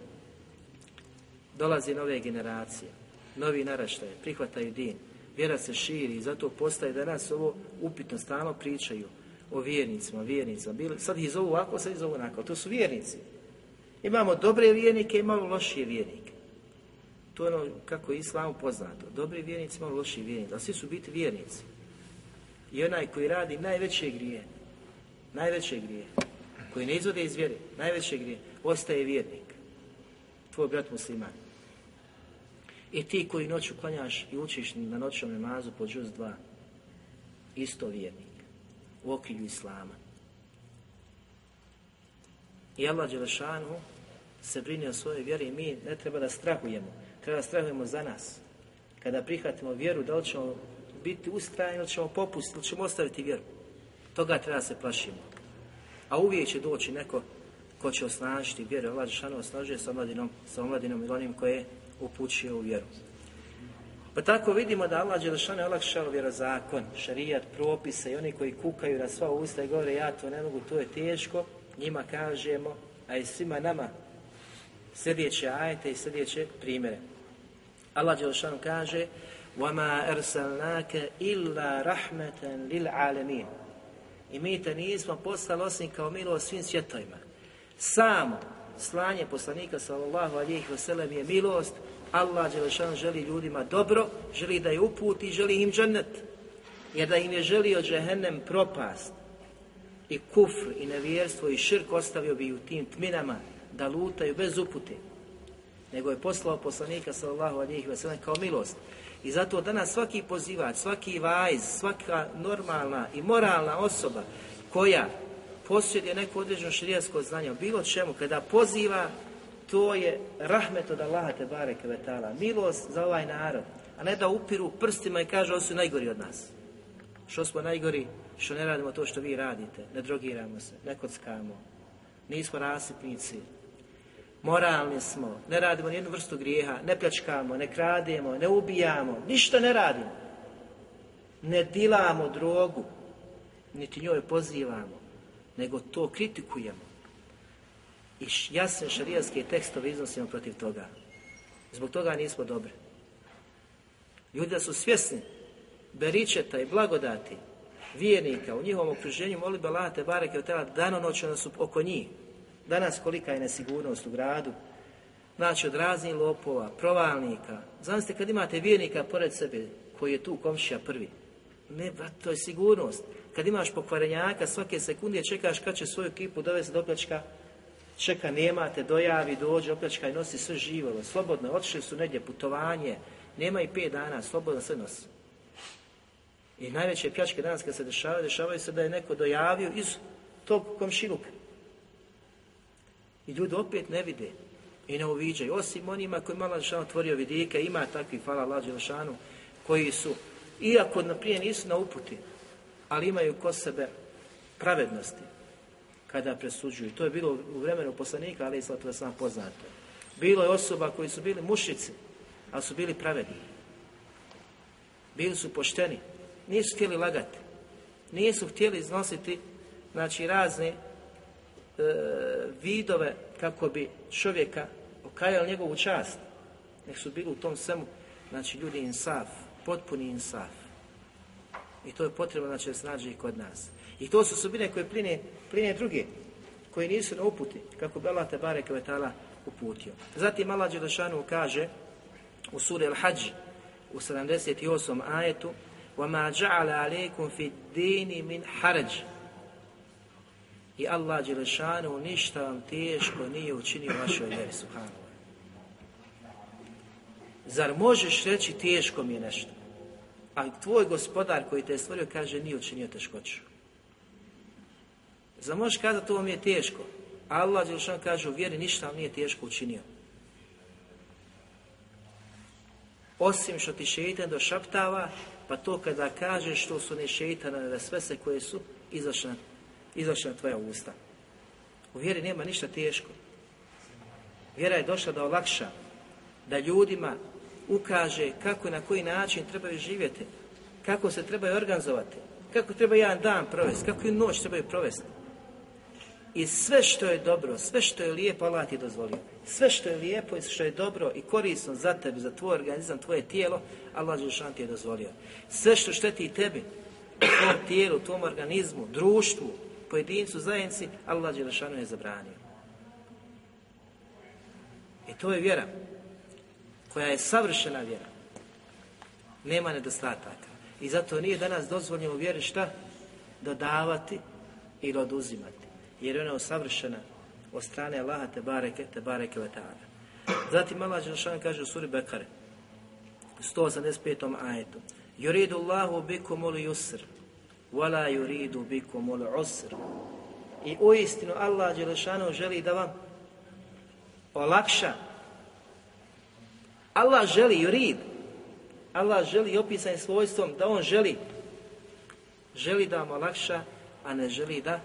Dolazi nove generacije, novi naraštaje, prihvataju din, vjera se širi i zato postaje danas ovo upitno stalno pričaju o vjernicima, vjernicima. Bili, sad ih zovu ovako, sad ih zovu onako. To su vjernici. Imamo dobre vjernike, imamo lošije vjernike. To je ono kako je islamu poznato. Dobri vjernici, imamo lošije vjernike. Ali svi su biti vjernici. I onaj koji radi najveće grije, najveće grije, koji ne izvode iz vjere, najveće grije, ostaje vjernik. Tvoj brat musliman. I ti koji noću klanjaš i učiš na noćnom namazu po džuz dva, isto vjernik. U okrilju Islama. I Allah Đelešanu se brine o svojoj vjeri i mi ne treba da strahujemo. Treba da strahujemo za nas. Kada prihvatimo vjeru, da li ćemo biti ustrajni ili ćemo popustiti ili ćemo ostaviti vjeru. Toga treba se plašimo. A uvijek će doći neko ko će osnažiti vjeru. Allah Žešanu osnažuje sa omladinom, sa omladinom ili onim koje upućuje u vjeru. Pa tako vidimo da Allah Đelešan je olakšao vjerozakon, šarijat, propise i oni koji kukaju na sva usta i govore ja to ne mogu, to je teško, njima kažemo, a i svima nama sljedeće ajete i sljedeće primjere. Allah Đelešan kaže وَمَا أَرْسَلْنَاكَ إِلَّا رَحْمَةً لِلْعَالَمِينَ I mi te nismo poslali osim kao milo svim svjetovima. Samo slanje poslanika sallallahu alihi wasallam je milost. Allah Đelešan želi ljudima dobro, želi da je uputi, želi im džennet. Jer da im je želio džehennem propast i kufr i nevjerstvo i širk ostavio bi u tim tminama da lutaju bez upute. Nego je poslao poslanika sallallahu alihi wasallam kao milost. I zato danas svaki pozivač, svaki vajz, svaka normalna i moralna osoba koja posjeduje neko određeno širijasko znanje o bilo čemu, kada poziva, to je rahmet od Allaha te bareke vetala, milost za ovaj narod, a ne da upiru prstima i kažu ovo su najgori od nas. Što smo najgori? Što ne radimo to što vi radite, ne drogiramo se, ne kockamo, nismo rasipnici, moralni smo, ne radimo nijednu vrstu grijeha, ne pljačkamo, ne krademo, ne ubijamo, ništa ne radimo. Ne dilamo drogu, niti njoj pozivamo, nego to kritikujemo. I jasne šarijanske tekstove iznosimo protiv toga. Zbog toga nismo dobri. Ljudi da su svjesni beričeta i blagodati vjernika u njihovom okruženju moli balate bareke od tela danonoćno su oko njih. Danas kolika je nesigurnost u gradu, znači od raznih lopova, provalnika. Zamislite kad imate vjernika pored sebe koji je tu komšija prvi. Ne, to je sigurnost. Kad imaš pokvarenjaka, svake sekunde čekaš kad će svoju ekipu dovesti do pljačka, čeka, nemate, dojavi, dođe, opljačka i nosi sve živo, slobodno, otišli su negdje, putovanje, nema i pet dana, slobodno sve nosi. I najveće pljačke danas kad se dešavaju, dešavaju se da je neko dojavio iz tog komšiluka. I ljudi opet ne vide i ne uviđaju, osim onima koji malo Đelešanu otvorio vidike, ima takvi, hvala Allah koji su, iako prije nisu na uputi, ali imaju kod sebe pravednosti kada presuđuju. To je bilo u vremenu poslanika, ali i sada sam poznato. Bilo je osoba koji su bili mušici, ali su bili pravedni. Bili su pošteni, nisu htjeli lagati, nisu htjeli iznositi znači, razne e, vidove kako bi čovjeka okajali njegovu čast. Nek su bili u tom svemu, znači ljudi insaf, potpuni insaf. I to je potrebno znači, da se snađe i kod nas. I to su subine koje pline, pline druge, koji nisu na uputi, kako bi Allah Tebare Kvetala uputio. Zatim Allah Đelešanu kaže u suri Al-Hajj u 78. ajetu وَمَا جَعَلَ عَلَيْكُمْ فِي الدِّينِ مِنْ حَرَجِ I Allah Đelešanu ništa vam teško nije učinio vašoj vjeri, subhanahu. Zar možeš reći teško mi je nešto? A tvoj gospodar koji te je stvorio kaže nije učinio teškoću. Za možeš kazati to vam je teško. Allah Đelšan kaže u vjeri ništa vam nije teško učinio. Osim što ti šeitan došaptava, pa to kada kažeš što su ne sve se koje su izašle, izašle na tvoja usta. U vjeri nema ništa teško. Vjera je došla da olakša, da ljudima ukaže kako i na koji način trebaju živjeti, kako se trebaju organizovati, kako treba jedan dan provesti, kako i noć trebaju provesti. I sve što je dobro, sve što je lijepo, Allah ti je dozvolio. Sve što je lijepo i što je dobro i korisno za tebe, za tvoj organizam, tvoje tijelo, Allah Žešan ti je dozvolio. Sve što šteti tebi, tvom tijelu, tvom organizmu, društvu, pojedincu, zajednici, Allah Žešanu je zabranio. I to je vjera koja je savršena vjera. Nema nedostataka. I zato nije danas dozvoljeno vjeri šta? Dodavati ili oduzimati. Jer ona je savršena od strane Allaha te bareke, te bareke letana. Zatim Allah Đelšan kaže u suri Bekare, 185. ajetu, Yuridu Allahu bikum ul yusr, wala yuridu bikum ul usr. I uistinu Allah Đelšanu želi da vam olakša Allah želi jurid. Allah želi opisanim svojstvom da on želi želi da vam olakša, a ne želi da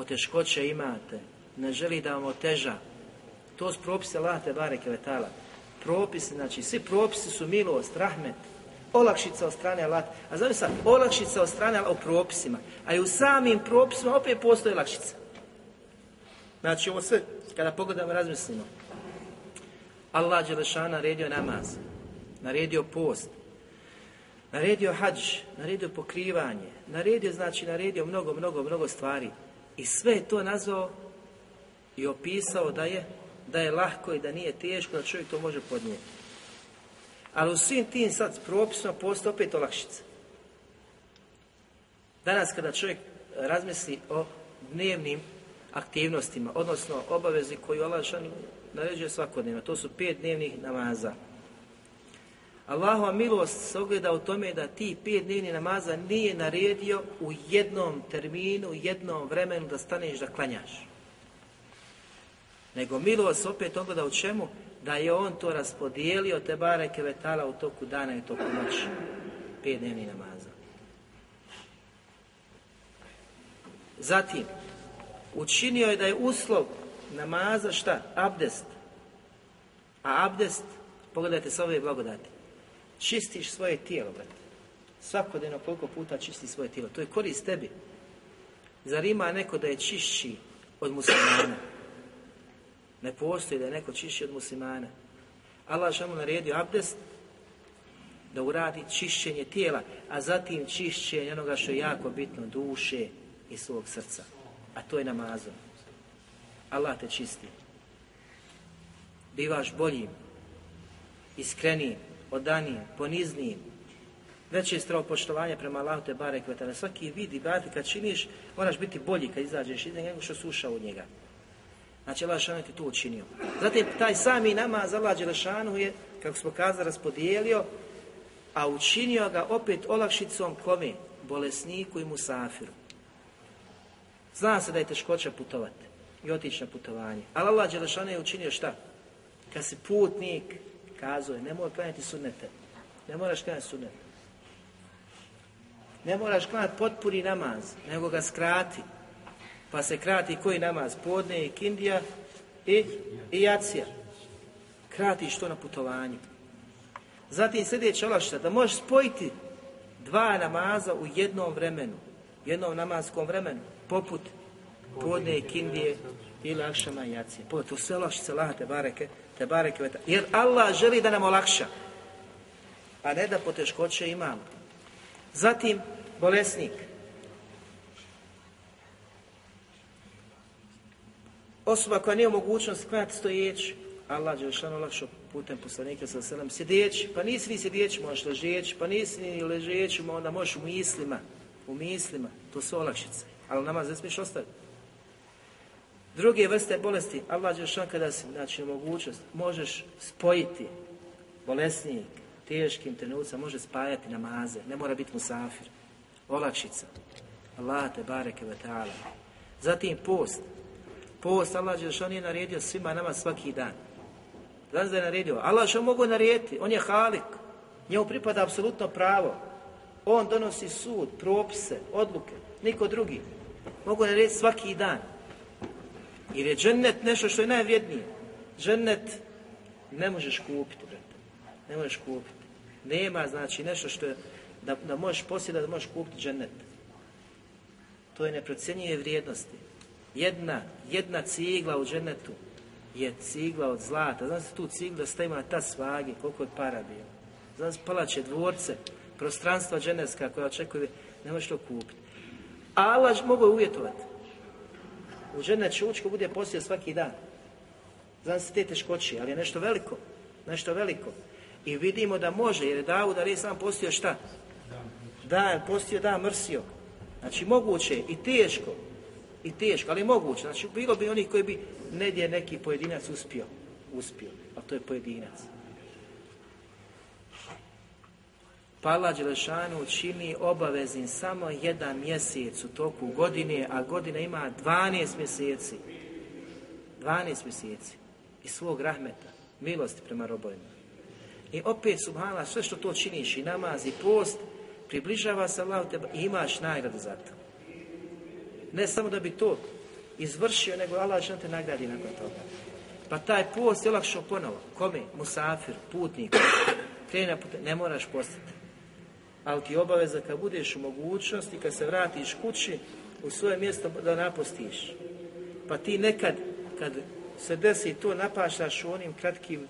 poteškoće imate, ne želi da vam oteža. To su propise Allah te bareke. Propisi, znači svi propisi su milost, rahmet, olakšica od strane Allah. A znam sad, olakšica od strane u propisima. A i u samim propisima opet postoji olakšica. Znači ovo sve, kada pogledamo, razmislimo. Allah Đelešana naredio namaz, naredio post, naredio hađ, naredio pokrivanje, naredio, znači naredio mnogo, mnogo, mnogo stvari. I sve je to nazvao i opisao da je, da je lahko i da nije teško, da čovjek to može podnijeti. Ali u svim tim sad propisima postoje opet olakšice. Danas kada čovjek razmisli o dnevnim aktivnostima, odnosno obavezi koju Allah naređuje svakodnevno, to su pet dnevnih namaza. Allahova milost se ogleda u tome da ti pet dnevnih namaza nije naredio u jednom terminu, u jednom vremenu da staneš da klanjaš. Nego milost opet ogleda u čemu? Da je on to raspodijelio te bareke vetala u toku dana i toku noći. Pet dnevnih namaza. Zatim, učinio je da je uslov namaza šta? Abdest. A abdest, pogledajte sa ove blagodati, čistiš svoje tijelo, brate. Svakodnevno koliko puta čisti svoje tijelo. To je korist tebi. Zar ima neko da je čišći od muslimana? Ne postoji da je neko čišći od muslimana. Allah mu naredio abdest da uradi čišćenje tijela, a zatim čišćenje onoga što je jako bitno, duše i svog srca. A to je namazom. Allah te čisti. Bivaš boljim, iskrenijim, odanijim, poniznijim, veće strao poštovanje prema Allahu te barek Svaki vid i kad činiš, moraš biti bolji kad izađeš iz nego što suša u njega. Znači Allah Želešanu ti to učinio. Zatim taj sami namaz Allah Želešanu je, kako smo kazali, raspodijelio, a učinio ga opet olakšicom kome? Bolesniku i musafiru. Zna se da je teškoća putovati i otići na putovanje. Ali Allah Đelešanu je učinio šta? Kad si putnik, kazuje, je, nemoj klanjati sunnete. Ne moraš klanjati sunnete. Ne moraš klanjati potpuni namaz, nego ga skrati. Pa se krati koji namaz? Podne i kindija i, i jacija. Kratiš to na putovanju. Zatim sljedeća olakšica, da možeš spojiti dva namaza u jednom vremenu, jednom namazskom vremenu, poput podne i kindije ili akšama i jacije. To sve olakšice, Allah te bareke, te bareke, jer Allah želi da nam olakša, a ne da poteškoće imamo. Zatim, bolesnik. Osoba koja nije u mogućnosti klanjati stojeći, Allah Đelšanu olakšao putem poslanika sa selam sjedeći, pa nisi ni sjedeći, možeš ležeći, pa nisi ni ležeći, onda možeš u mislima, u mislima, to su olakšice, ali namaz ne smiješ ostaviti. Druge vrste bolesti, Allah Đelšan kada si, znači, mogućnost, možeš spojiti bolesnik, teškim trenucama, može spajati namaze, ne mora biti musafir, olakšica. Allah te bareke ve. Zatim post. Post Allah Đelšan je naredio svima nama svaki dan. Znaš da je naredio? Allah što mogu narediti, on je halik. Njemu pripada apsolutno pravo. On donosi sud, propise, odluke, niko drugi. Mogu narediti svaki dan. Jer je džennet nešto što je najvrijednije. Džennet ne možeš kupiti, brate. Ne možeš kupiti. Nema, znači, nešto što je, da, da možeš posjedati, da možeš kupiti džennet. To je neprocjenjive vrijednosti. Jedna, jedna cigla u džennetu je cigla od zlata. Znam se tu cigla stavima na ta svagi, koliko je para bilo. Znam se palače dvorce, prostranstva dženevska koja očekuje, ne možeš to kupiti. Allah mogu uvjetovati. U žene će ući bude postio svaki dan. Znam se te teškoće, ali je nešto veliko. Nešto veliko. I vidimo da može, jer je Davud ali je sam postio šta? Da, postio da, mrsio. Znači moguće i teško. I teško, ali moguće. Znači bilo bi onih koji bi negdje neki pojedinac uspio. Uspio, a to je pojedinac. Pa Allah Đelešanu čini obaveznim samo jedan mjesec u toku godine, a godina ima 12 mjeseci. 12 mjeseci. I svog rahmeta, milosti prema robojima. I opet, subhanallah, sve što to činiš i namaz i post, približava se Allah tebe i imaš nagradu za to. Ne samo da bi to izvršio, nego Allah će te nagradi nakon toga. Pa taj post je olakšao ponovo. Kome? Musafir, putnik. Krene ne moraš postati. Ali ti obaveza kad budeš u mogućnosti, kad se vratiš kući, u svoje mjesto da napostiš. Pa ti nekad, kad se desi to, napašaš u onim kratkim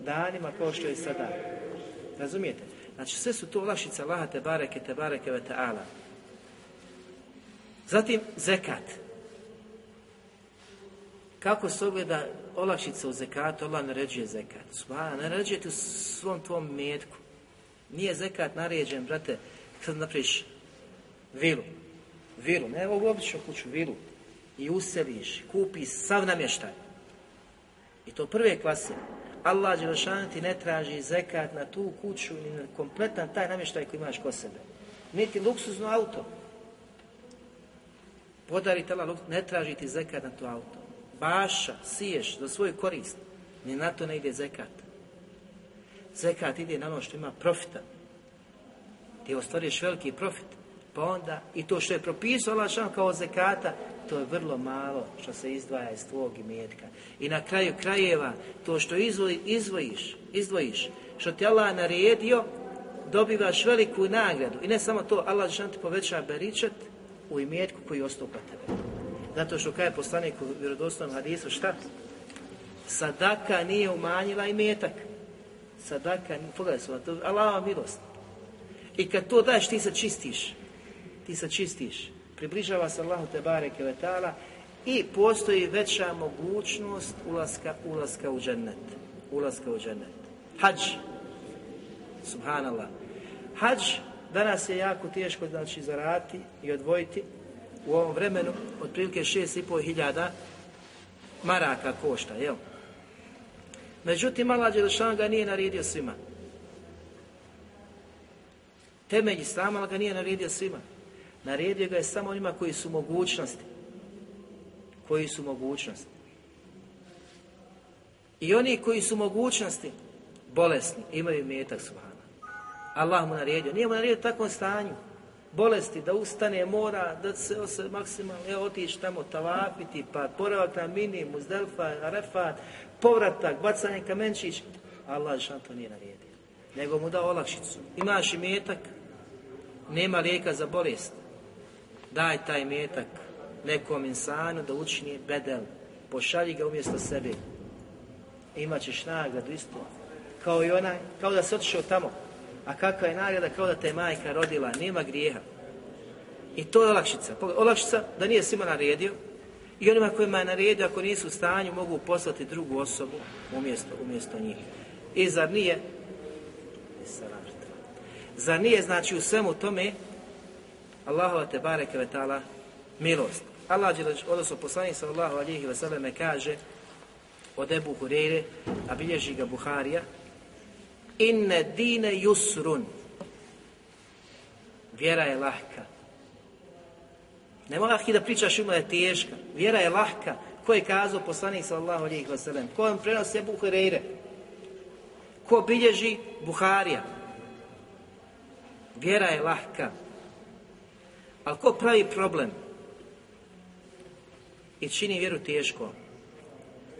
danima kao što je sada. Razumijete? Znači sve su to olakšice Allaha te bareke te bareke ve ta'ala. Zatim zekat. Kako se ogleda olakšica u zekatu, Allah naređuje zekat. Subhana, naređuje u svom tvom metku. Nije zekat naređen, brate, kad napraviš vilu. Vilu, ne ovu običnu kuću, vilu. I useliš, kupi sav namještaj. I to prve klase. Allah Đelešanu ti ne traži zekat na tu kuću ni na kompletan taj namještaj koji imaš kod sebe. Niti luksuzno auto. Podari Allah, ne traži ti zekat na to auto. Baša, siješ za svoju korist. Ni na to ne ide zekat. Zekat ide na ono što ima profita. Ti ostvariš veliki profit. Pa onda, i to što je propisao Allah kao zekata, to je vrlo malo što se izdvaja iz tvog imetka. I na kraju krajeva, to što izvojiš, izdvojiš, što ti Allah naredio, dobivaš veliku nagradu. I ne samo to, Allah ti poveća beričet u imetku koji ostupa tebe. Zato što kaže poslanik u vjerodostojnom hadisu, šta? Sadaka nije umanjila imetak. Sadaka, pogledaj se, to Allahova milost. I kad to daješ, ti se čistiš. Ti se čistiš približava se Allahu te bareke vetala i postoji veća mogućnost ulaska, ulaska u džennet. Ulaska u džennet. Hadž. Subhanallah. Hadž danas je jako teško znači zarati i odvojiti u ovom vremenu otprilike pol hiljada maraka košta, jel? Međutim, Allah Đelešan ga nije naredio svima. Temelj Islama ga nije naredio svima. Naredio ga je samo onima koji su mogućnosti. Koji su mogućnosti. I oni koji su mogućnosti, bolesni, imaju metak subhana. Allah mu naredio. Nije mu naredio u takvom stanju. Bolesti, da ustane, mora, da se, se maksimalno, evo, otići tamo, tavapiti, pa poravak na mini, muzdelfa, arefat, povratak, bacanje kamenčić. Allah to nije naredio. Nego mu dao olakšicu. Imaš i metak, nema lijeka za bolest daj taj metak nekom insanu da učini bedel, pošalji ga umjesto sebe. Imat ćeš nagradu isto. Kao i onaj, kao da se otišao tamo. A kakva je nagrada kao da te majka rodila, nema grijeha. I to je olakšica. Olakšica da nije svima naredio i onima kojima je naredio, ako nisu u stanju, mogu poslati drugu osobu umjesto, umjesto njih. I zar nije, zar nije znači u svemu tome Allahova te bareke ve ta'ala milost. Allah odnosno poslanik sallallahu alihi wasallam kaže od Ebu Hureyre, a bilježi ga Buharija, inne dine yusrun. Vjera je lahka. Ne mora da pričaš ima je teška. Vjera je lahka. Ko je kazao poslanik sallallahu alihi wasallam? Ko vam prenosi Ebu Hureyre? Ko bilježi Buharija? Vjera je lahka. Ali ko pravi problem i čini vjeru teško?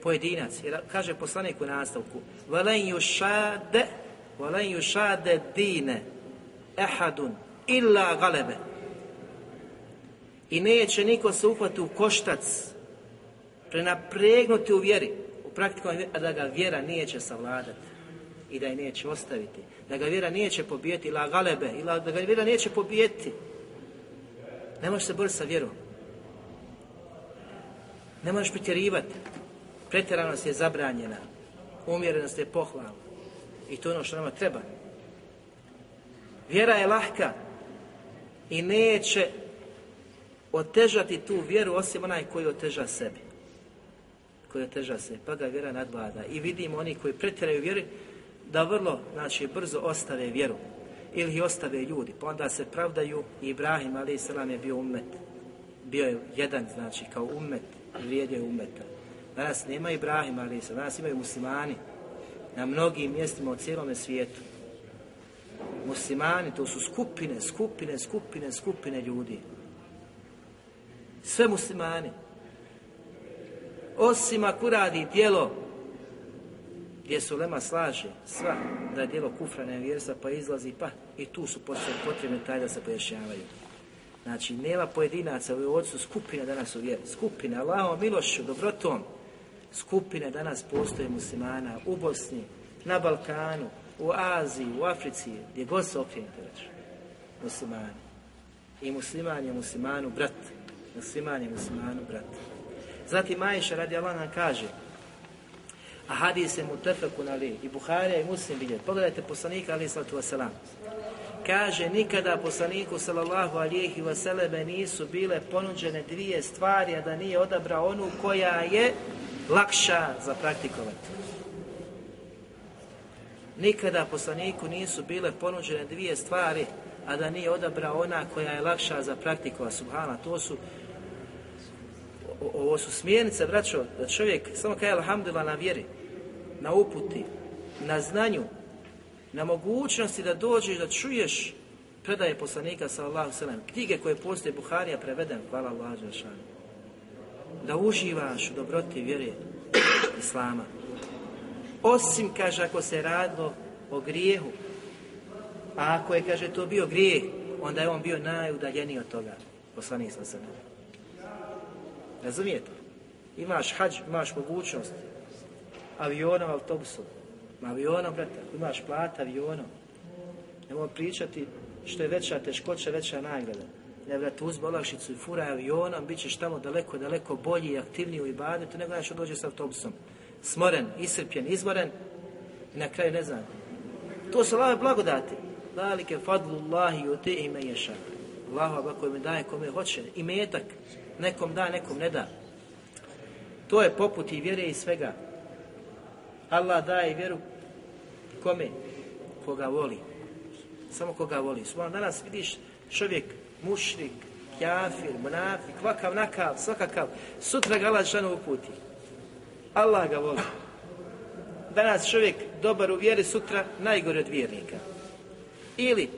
Pojedinac. Jer kaže poslanik u nastavku Valen yušade Valen yušade dine ehadun illa galebe i neće niko se uhvati u koštac prenapregnuti u vjeri u praktikom da ga vjera neće savladati i da je neće ostaviti da ga vjera neće pobijeti la galebe ili da ga vjera neće pobijeti ne možeš se boriti sa vjerom. Ne možeš pretjerivati. Pretjeranost je zabranjena. Umjerenost je pohvalna. I to je ono što nama treba. Vjera je lahka i neće otežati tu vjeru osim onaj koji oteža sebi. Koji oteža se, pa ga vjera nadbada. I vidimo oni koji pretjeraju vjeri da vrlo, znači, brzo ostave vjeru ili ostave ljudi, pa onda se pravdaju i Ibrahim a.s. je bio umet. Bio je jedan, znači, kao umet, vrijedio je umeta. Danas nema Ibrahim a.s. danas imaju muslimani na mnogim mjestima u cijelome svijetu. Muslimani, to su skupine, skupine, skupine, skupine ljudi. Sve muslimani. Osim ako radi djelo gdje su lema slaže sva da je djelo kufra nevjerstva pa izlazi pa i tu su potrebne taj da se pojašnjavaju. Znači, nema pojedinaca u ocu skupine danas u vjeri. Skupine, Allahom milošću, dobrotom. Skupine danas postoje muslimana u Bosni, na Balkanu, u Aziji, u Africi, gdje god se okrenete. Muslimani. I musliman je muslimanu brat. Musliman je muslimanu brat. Zatim Majša radi Allah nam kaže a hadis je mutefeku na li i Buharija i Muslim bilje. Pogledajte poslanika ali sallatu wasalam. Kaže, nikada poslaniku sallallahu alijehi wasallam nisu bile ponuđene dvije stvari, a da nije odabrao onu koja je lakša za praktikovati. Nikada poslaniku nisu bile ponuđene dvije stvari, a da nije odabrao ona koja je lakša za praktikova. Subhana, to su ovo su smjernice, braćo, da čovjek samo kaže alhamdulillah na vjeri, na uputi, na znanju, na mogućnosti da dođeš da čuješ predaje poslanika sallallahu sallam, knjige koje postoje Buharija preveden, hvala Allah da uživaš u dobroti vjere Islama. Osim, kaže, ako se radilo o grijehu, a ako je, kaže, to bio grijeh, onda je on bio najudaljeniji od toga, poslanik sa sallam. Razumijete? Imaš hađ, imaš mogućnost avionom, autobusom. Avionom, brate, imaš plat avionom. Nemoj pričati što je veća teškoća, veća nagrada. Ne, brate, uzmi olakšicu i furaj avionom, bit ćeš tamo daleko, daleko bolji i aktivniji u ibadetu nego nešto dođe s autobusom. Smoren, isrpljen, izmoren i na kraju ne znam. To su lave blagodati. Dalike fadlullahi te ime ješa. Allahu ako mi daje kome hoće. I metak. Nekom da, nekom ne da. To je poput i vjere i svega. Allah daje vjeru kome? Koga voli. Samo koga voli. Smo danas vidiš čovjek, mušrik, kjafir, munafik, vakav, nakav, svakakav. Sutra ga Allah žanu uputi. Allah ga voli. Danas čovjek dobar u vjeri, sutra najgore od vjernika. Ili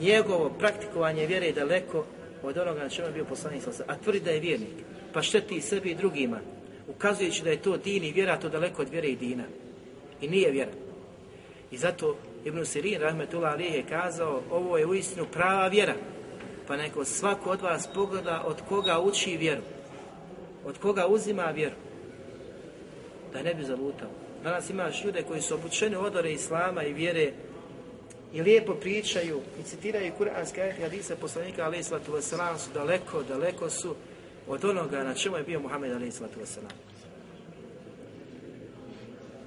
njegovo praktikovanje vjere je daleko od onoga na čemu je bio poslanik a tvrdi da je vjernik, pa šteti sebi i drugima, ukazujući da je to din i vjera, to daleko od vjere i dina. I nije vjera. I zato Ibn Sirin, rahmetullah Ali, je kazao, ovo je uistinu prava vjera. Pa neko svako od vas pogleda od koga uči vjeru. Od koga uzima vjeru. Da ne bi zalutao. Danas imaš ljude koji su obučeni odore Islama i vjere i lijepo pričaju i citiraju kuranske ajete hadisa poslanika alaih sallatu wasalam su daleko, daleko su od onoga na čemu je bio Muhammed alaih sallatu wasalam.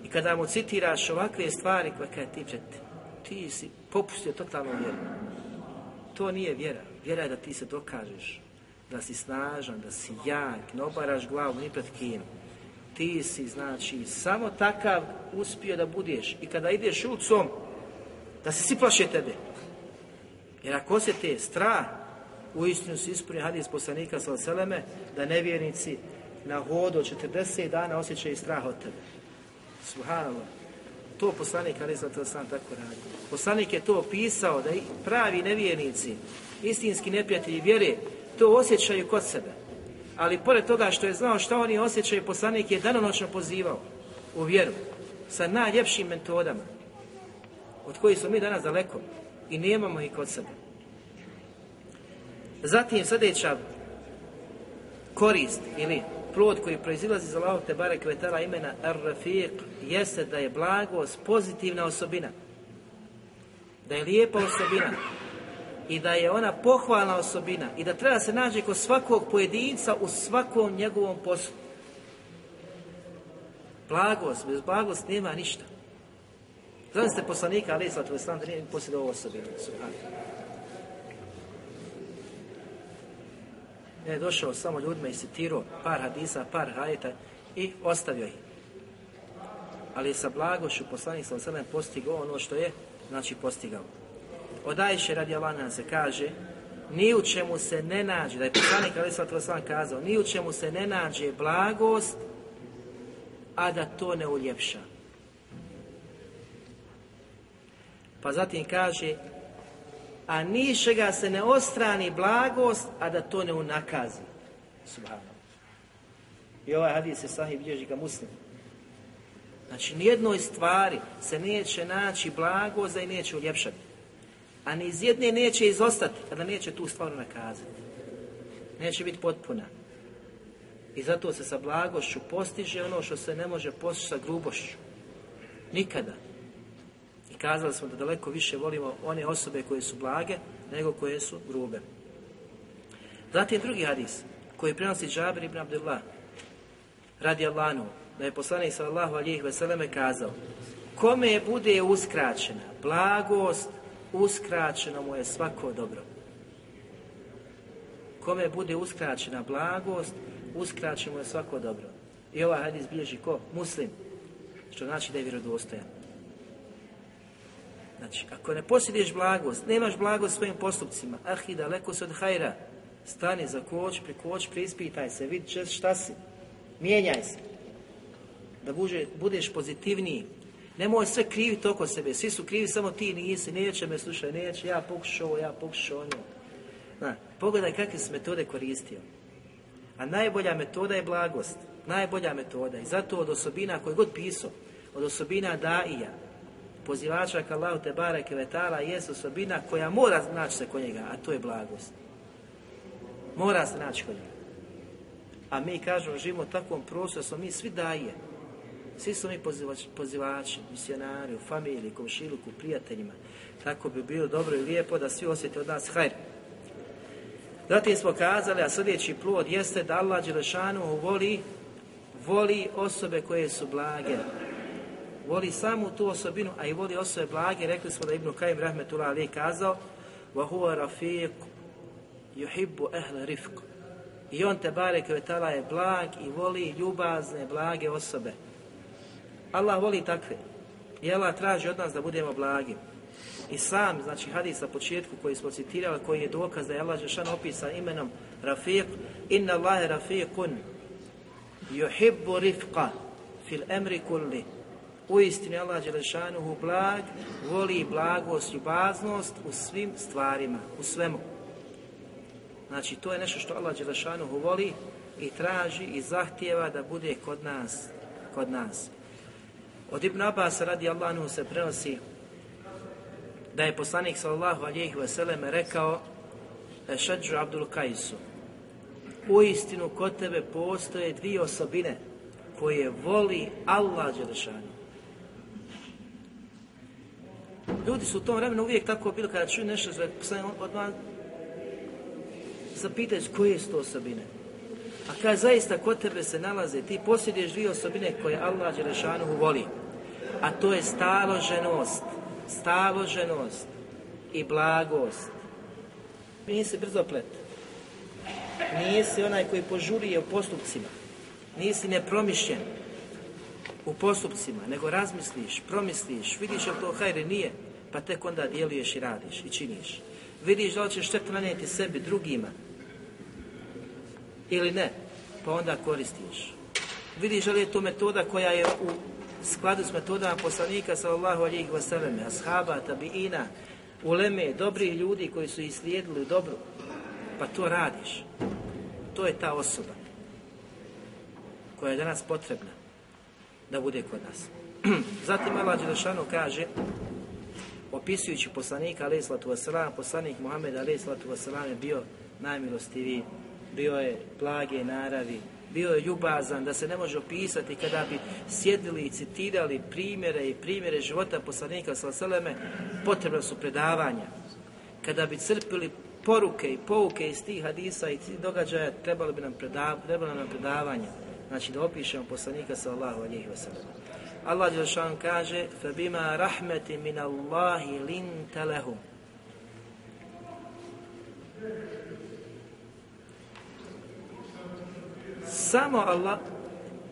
I kada mu citiraš ovakve stvari koje kada ti ti si popustio totalno vjeru. To nije vjera. Vjera je da ti se dokažeš, da si snažan, da si jak, ne obaraš glavu ni pred kim. Ti si, znači, samo takav uspio da budeš. I kada ideš ulicom, da se svi plaše tebe. Jer ako te strah, u istinu se ispunio hadis poslanika sa Seleme, da nevjernici na hodu 40 dana osjećaju strah od tebe. Subhanallah. To poslanik ali to sam tako radi. Poslanik je to opisao da pravi nevjernici, istinski neprijatelji vjere, to osjećaju kod sebe. Ali pored toga što je znao šta oni osjećaju, poslanik je danonoćno pozivao u vjeru sa najljepšim metodama od kojih smo mi danas daleko i nemamo ih kod sebe. Zatim sljedeća korist ili plod koji proizilazi iz Allahog te barek vetala imena Ar-Rafiq jeste da je blagost pozitivna osobina. Da je lijepa osobina i da je ona pohvalna osobina i da treba se nađe kod svakog pojedinca u svakom njegovom poslu. Blagost, bez blagost nema ništa. Zamislite poslanika, ali sallatu wasallam, da nije posjedao ovo osobinu. je došao samo ljudima i citirao par hadisa, par hajeta i ostavio ih. Ali sa blagošću poslanik sa osam postigao ono što je, znači postigao. Od Ajše radi Alana se kaže, ni u čemu se ne nađe, da je poslanik ali sam kazao, ni u čemu se ne nađe blagost, a da to ne uljepša. Pa zatim kaže, a nišega se ne ostrani blagost, a da to ne unakazi. Subhano. I ovaj hadis je sahih bilježi ga muslim. Znači, nijednoj stvari se neće naći blago za i neće uljepšati. A ni iz jedne neće izostati, kada neće tu stvar nakazati. Neće biti potpuna. I zato se sa blagošću postiže ono što se ne može postići sa grubošću. Nikada. Kazali smo da daleko više volimo one osobe koje su blage nego koje su grube. Zatim drugi hadis koji prenosi Džabir ibn Abdullah radi Allahanu, da je poslanik sallallahu alijih veseleme kazao kome bude uskraćena blagost, uskraćeno mu je svako dobro. Kome bude uskraćena blagost, uskraćeno mu je svako dobro. I ovaj hadis bilježi ko? Muslim. Što znači da je vjerodostojan. Znači, ako ne posjediš blagost, nemaš blagost svojim postupcima, ahi daleko se od hajra, stani za koč, koč, preispitaj se, vidi šta si, mijenjaj se. Da budeš pozitivniji. Nemoj sve kriviti oko sebe, svi su krivi, samo ti nisi, neće me slušaj, neće, ja pokušao, ja pokušao ono. Na, pogledaj kakve si metode koristio. A najbolja metoda je blagost. Najbolja metoda. I zato od osobina koje god pisao, od osobina daija, pozivača ka Allahu te bareke vetala je osobina koja mora naći se kod njega, a to je blagost. Mora se naći kod njega. A mi kažemo, živimo u takvom prostoru, smo mi svi daje. Svi smo mi pozivači, pozivači misionari, u familiji, komšiluku, prijateljima. Tako bi bilo dobro i lijepo da svi osjete od nas hajr. Zatim smo kazali, a sljedeći plod jeste da Allah Đelešanu voli, voli osobe koje su blage. Voli samu tu osobinu, a i voli osobe blage. Rekli smo da Ibnu Kajim Rahmetullah Ali kazao وَهُوَ رَفِيقُ يُحِبُّ أَهْلَ رِفْقُ I on te bare kvetala je blag i voli ljubazne, blage osobe. Allah voli takve. I Allah traži od nas da budemo blagi. I sam, znači hadis na početku koji smo citirali, koji je dokaz da je Allah Žešan opisan imenom Rafiq, inna Allahe Rafiqun yuhibbu rifqa fil emri kulli. u istini Allah Želešanuhu blag, voli blagost, ljubaznost u svim stvarima, u svemu. Znači, to je nešto što Allah Đelešanuhu voli i traži i zahtijeva da bude kod nas. Kod nas. Od Ibn Abbas radi Allahu se prenosi da je poslanik sallallahu alijih vseleme rekao Šadžu Abdul Kajsu u istinu kod tebe postoje dvije osobine koje voli Allah Đelešanu. Ljudi su u tom vremenu uvijek tako bili kada čuju nešto od vas zapitaju koje su to osobine. A kad zaista kod tebe se nalaze, ti posjeduješ dvije osobine koje Allah Đelešanu voli. A to je staloženost, staloženost i blagost. Nisi brzoplet. Nisi onaj koji požurije u postupcima. Nisi nepromišljen u postupcima, nego razmisliš, promisliš, vidiš li to hajre nije, pa tek onda djeluješ i radiš i činiš. Vidiš da li ćeš štetu nanijeti sebi, drugima, ili ne, pa onda koristiš. Vidiš li je to metoda koja je u skladu s metodama poslanika sallallahu alijih vseleme, ashaba, tabiina, uleme, dobri ljudi koji su islijedili dobro, pa to radiš. To je ta osoba koja je danas potrebna da bude kod nas. Zatim Allah Đelešanu kaže, opisujući poslanika alaih sallatu wasalam, poslanik Muhammed alaih sallatu wasalam je bio najmilostiviji bio je blage naravi, bio je ljubazan, da se ne može opisati kada bi sjedili i citirali primjere i primjere života poslanika Salaseleme, potrebna su predavanja. Kada bi crpili poruke i pouke iz tih hadisa i tih događaja, trebalo bi nam, trebalo nam predavanja. Znači da opišemo poslanika sallallahu alihi wasallam. Allah Đelšan kaže فَبِمَا رَحْمَةِ مِنَ اللَّهِ لِنْتَ لَهُمْ Samo Allah,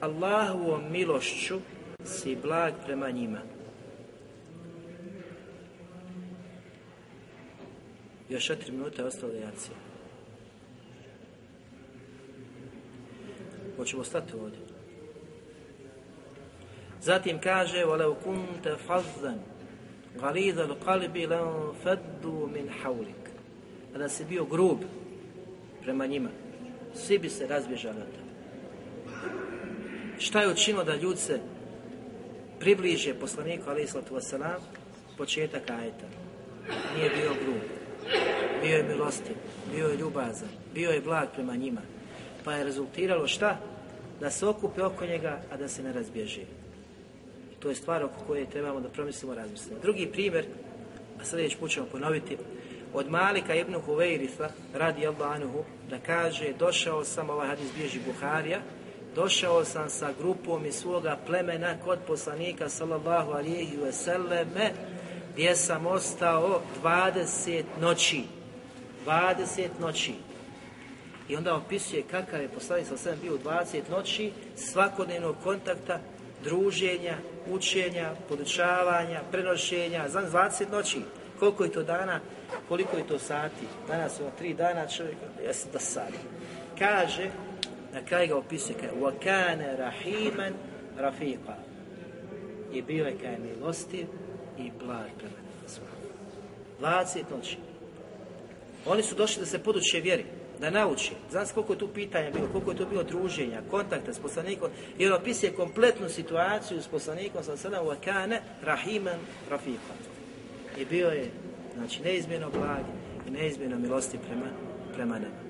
Allahovom milošću si blag prema njima. Još četiri minute ostale jacije. Hoćemo stati ovdje. Zatim kaže وَلَوْ كُنْتَ فَضًّا غَلِيذَ الْقَلْبِ لَنْ فَدُّوا مِنْ حَوْلِكَ A da si bio grub prema njima, svi bi se razbježali od Šta je učinilo da ljudi se približe poslaniku alaih sallatu wasalam? Početak ajeta. Nije bio grub. Bio je milostiv. Bio je ljubazan. Bio je blag prema njima. Pa je rezultiralo šta? Da se okupe oko njega, a da se ne razbježi. To je stvar oko koje trebamo da promislimo razmislimo. Drugi primjer, a sljedeći put ćemo ponoviti, od Malika ibn Huveiritha, radi Albanuhu, da kaže, došao sam, ovaj hadis bježi Buharija, došao sam sa grupom iz svoga plemena kod poslanika, sallallahu alihi wasallame, gdje sam ostao 20 noći. 20 noći. I onda opisuje kakav je poslanik sa bio u 20 noći svakodnevnog kontakta, druženja, učenja, podučavanja, prenošenja, znam 20 noći. Koliko je to dana, koliko je to sati? Danas ima tri dana čovjek, jesi da sad. Kaže, na kraju ga opisuje, kaže, وَكَانَ رَحِيمًا رَفِيقًا I bio je kaj milostiv i blag prema njima 20 noći. Oni su došli da se poduče vjeri, da nauči. Znaš koliko je tu pitanja bilo, koliko je tu bilo druženja, kontakta s poslanikom, jer opisuje kompletnu situaciju s poslanikom sa sada u Akane, Rahiman Rafiqa. I bio je, znači, neizmjerno blag i neizmjerno milosti prema, prema nama.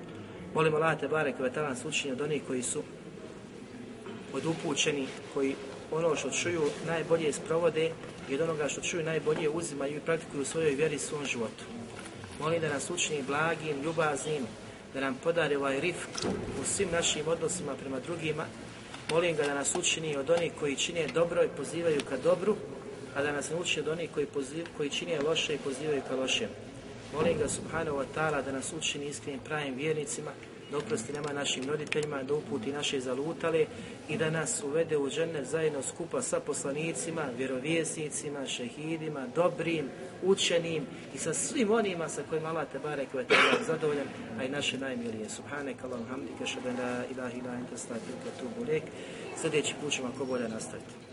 Molimo Allah te barek ve nas učini od onih koji su odupućeni, koji ono što čuju najbolje sprovode i od onoga što čuju najbolje uzimaju i praktikuju u svojoj vjeri i svom životu. Molim da nas učini blagim, ljubaznim, da nam podari ovaj rifk u svim našim odnosima prema drugima. Molim ga da nas učini od onih koji čine dobro i pozivaju ka dobru, a da nas učini od onih koji, poziv, koji čine loše i pozivaju ka lošem. Molim ga subhanahu wa ta'ala da nas učini iskrenim pravim vjernicima, da oprosti nama našim roditeljima, da uputi naše zalutale i da nas uvede u žene zajedno skupa sa poslanicima, vjerovjesnicima, šehidima, dobrim, učenim i sa svim onima sa kojima Allah te barek ve zadovoljan, a i naše najmilije. Subhanak Allahum hamdika, šadan la ilaha ila tu bulek. Sljedeći put ćemo ako bolje nastaviti.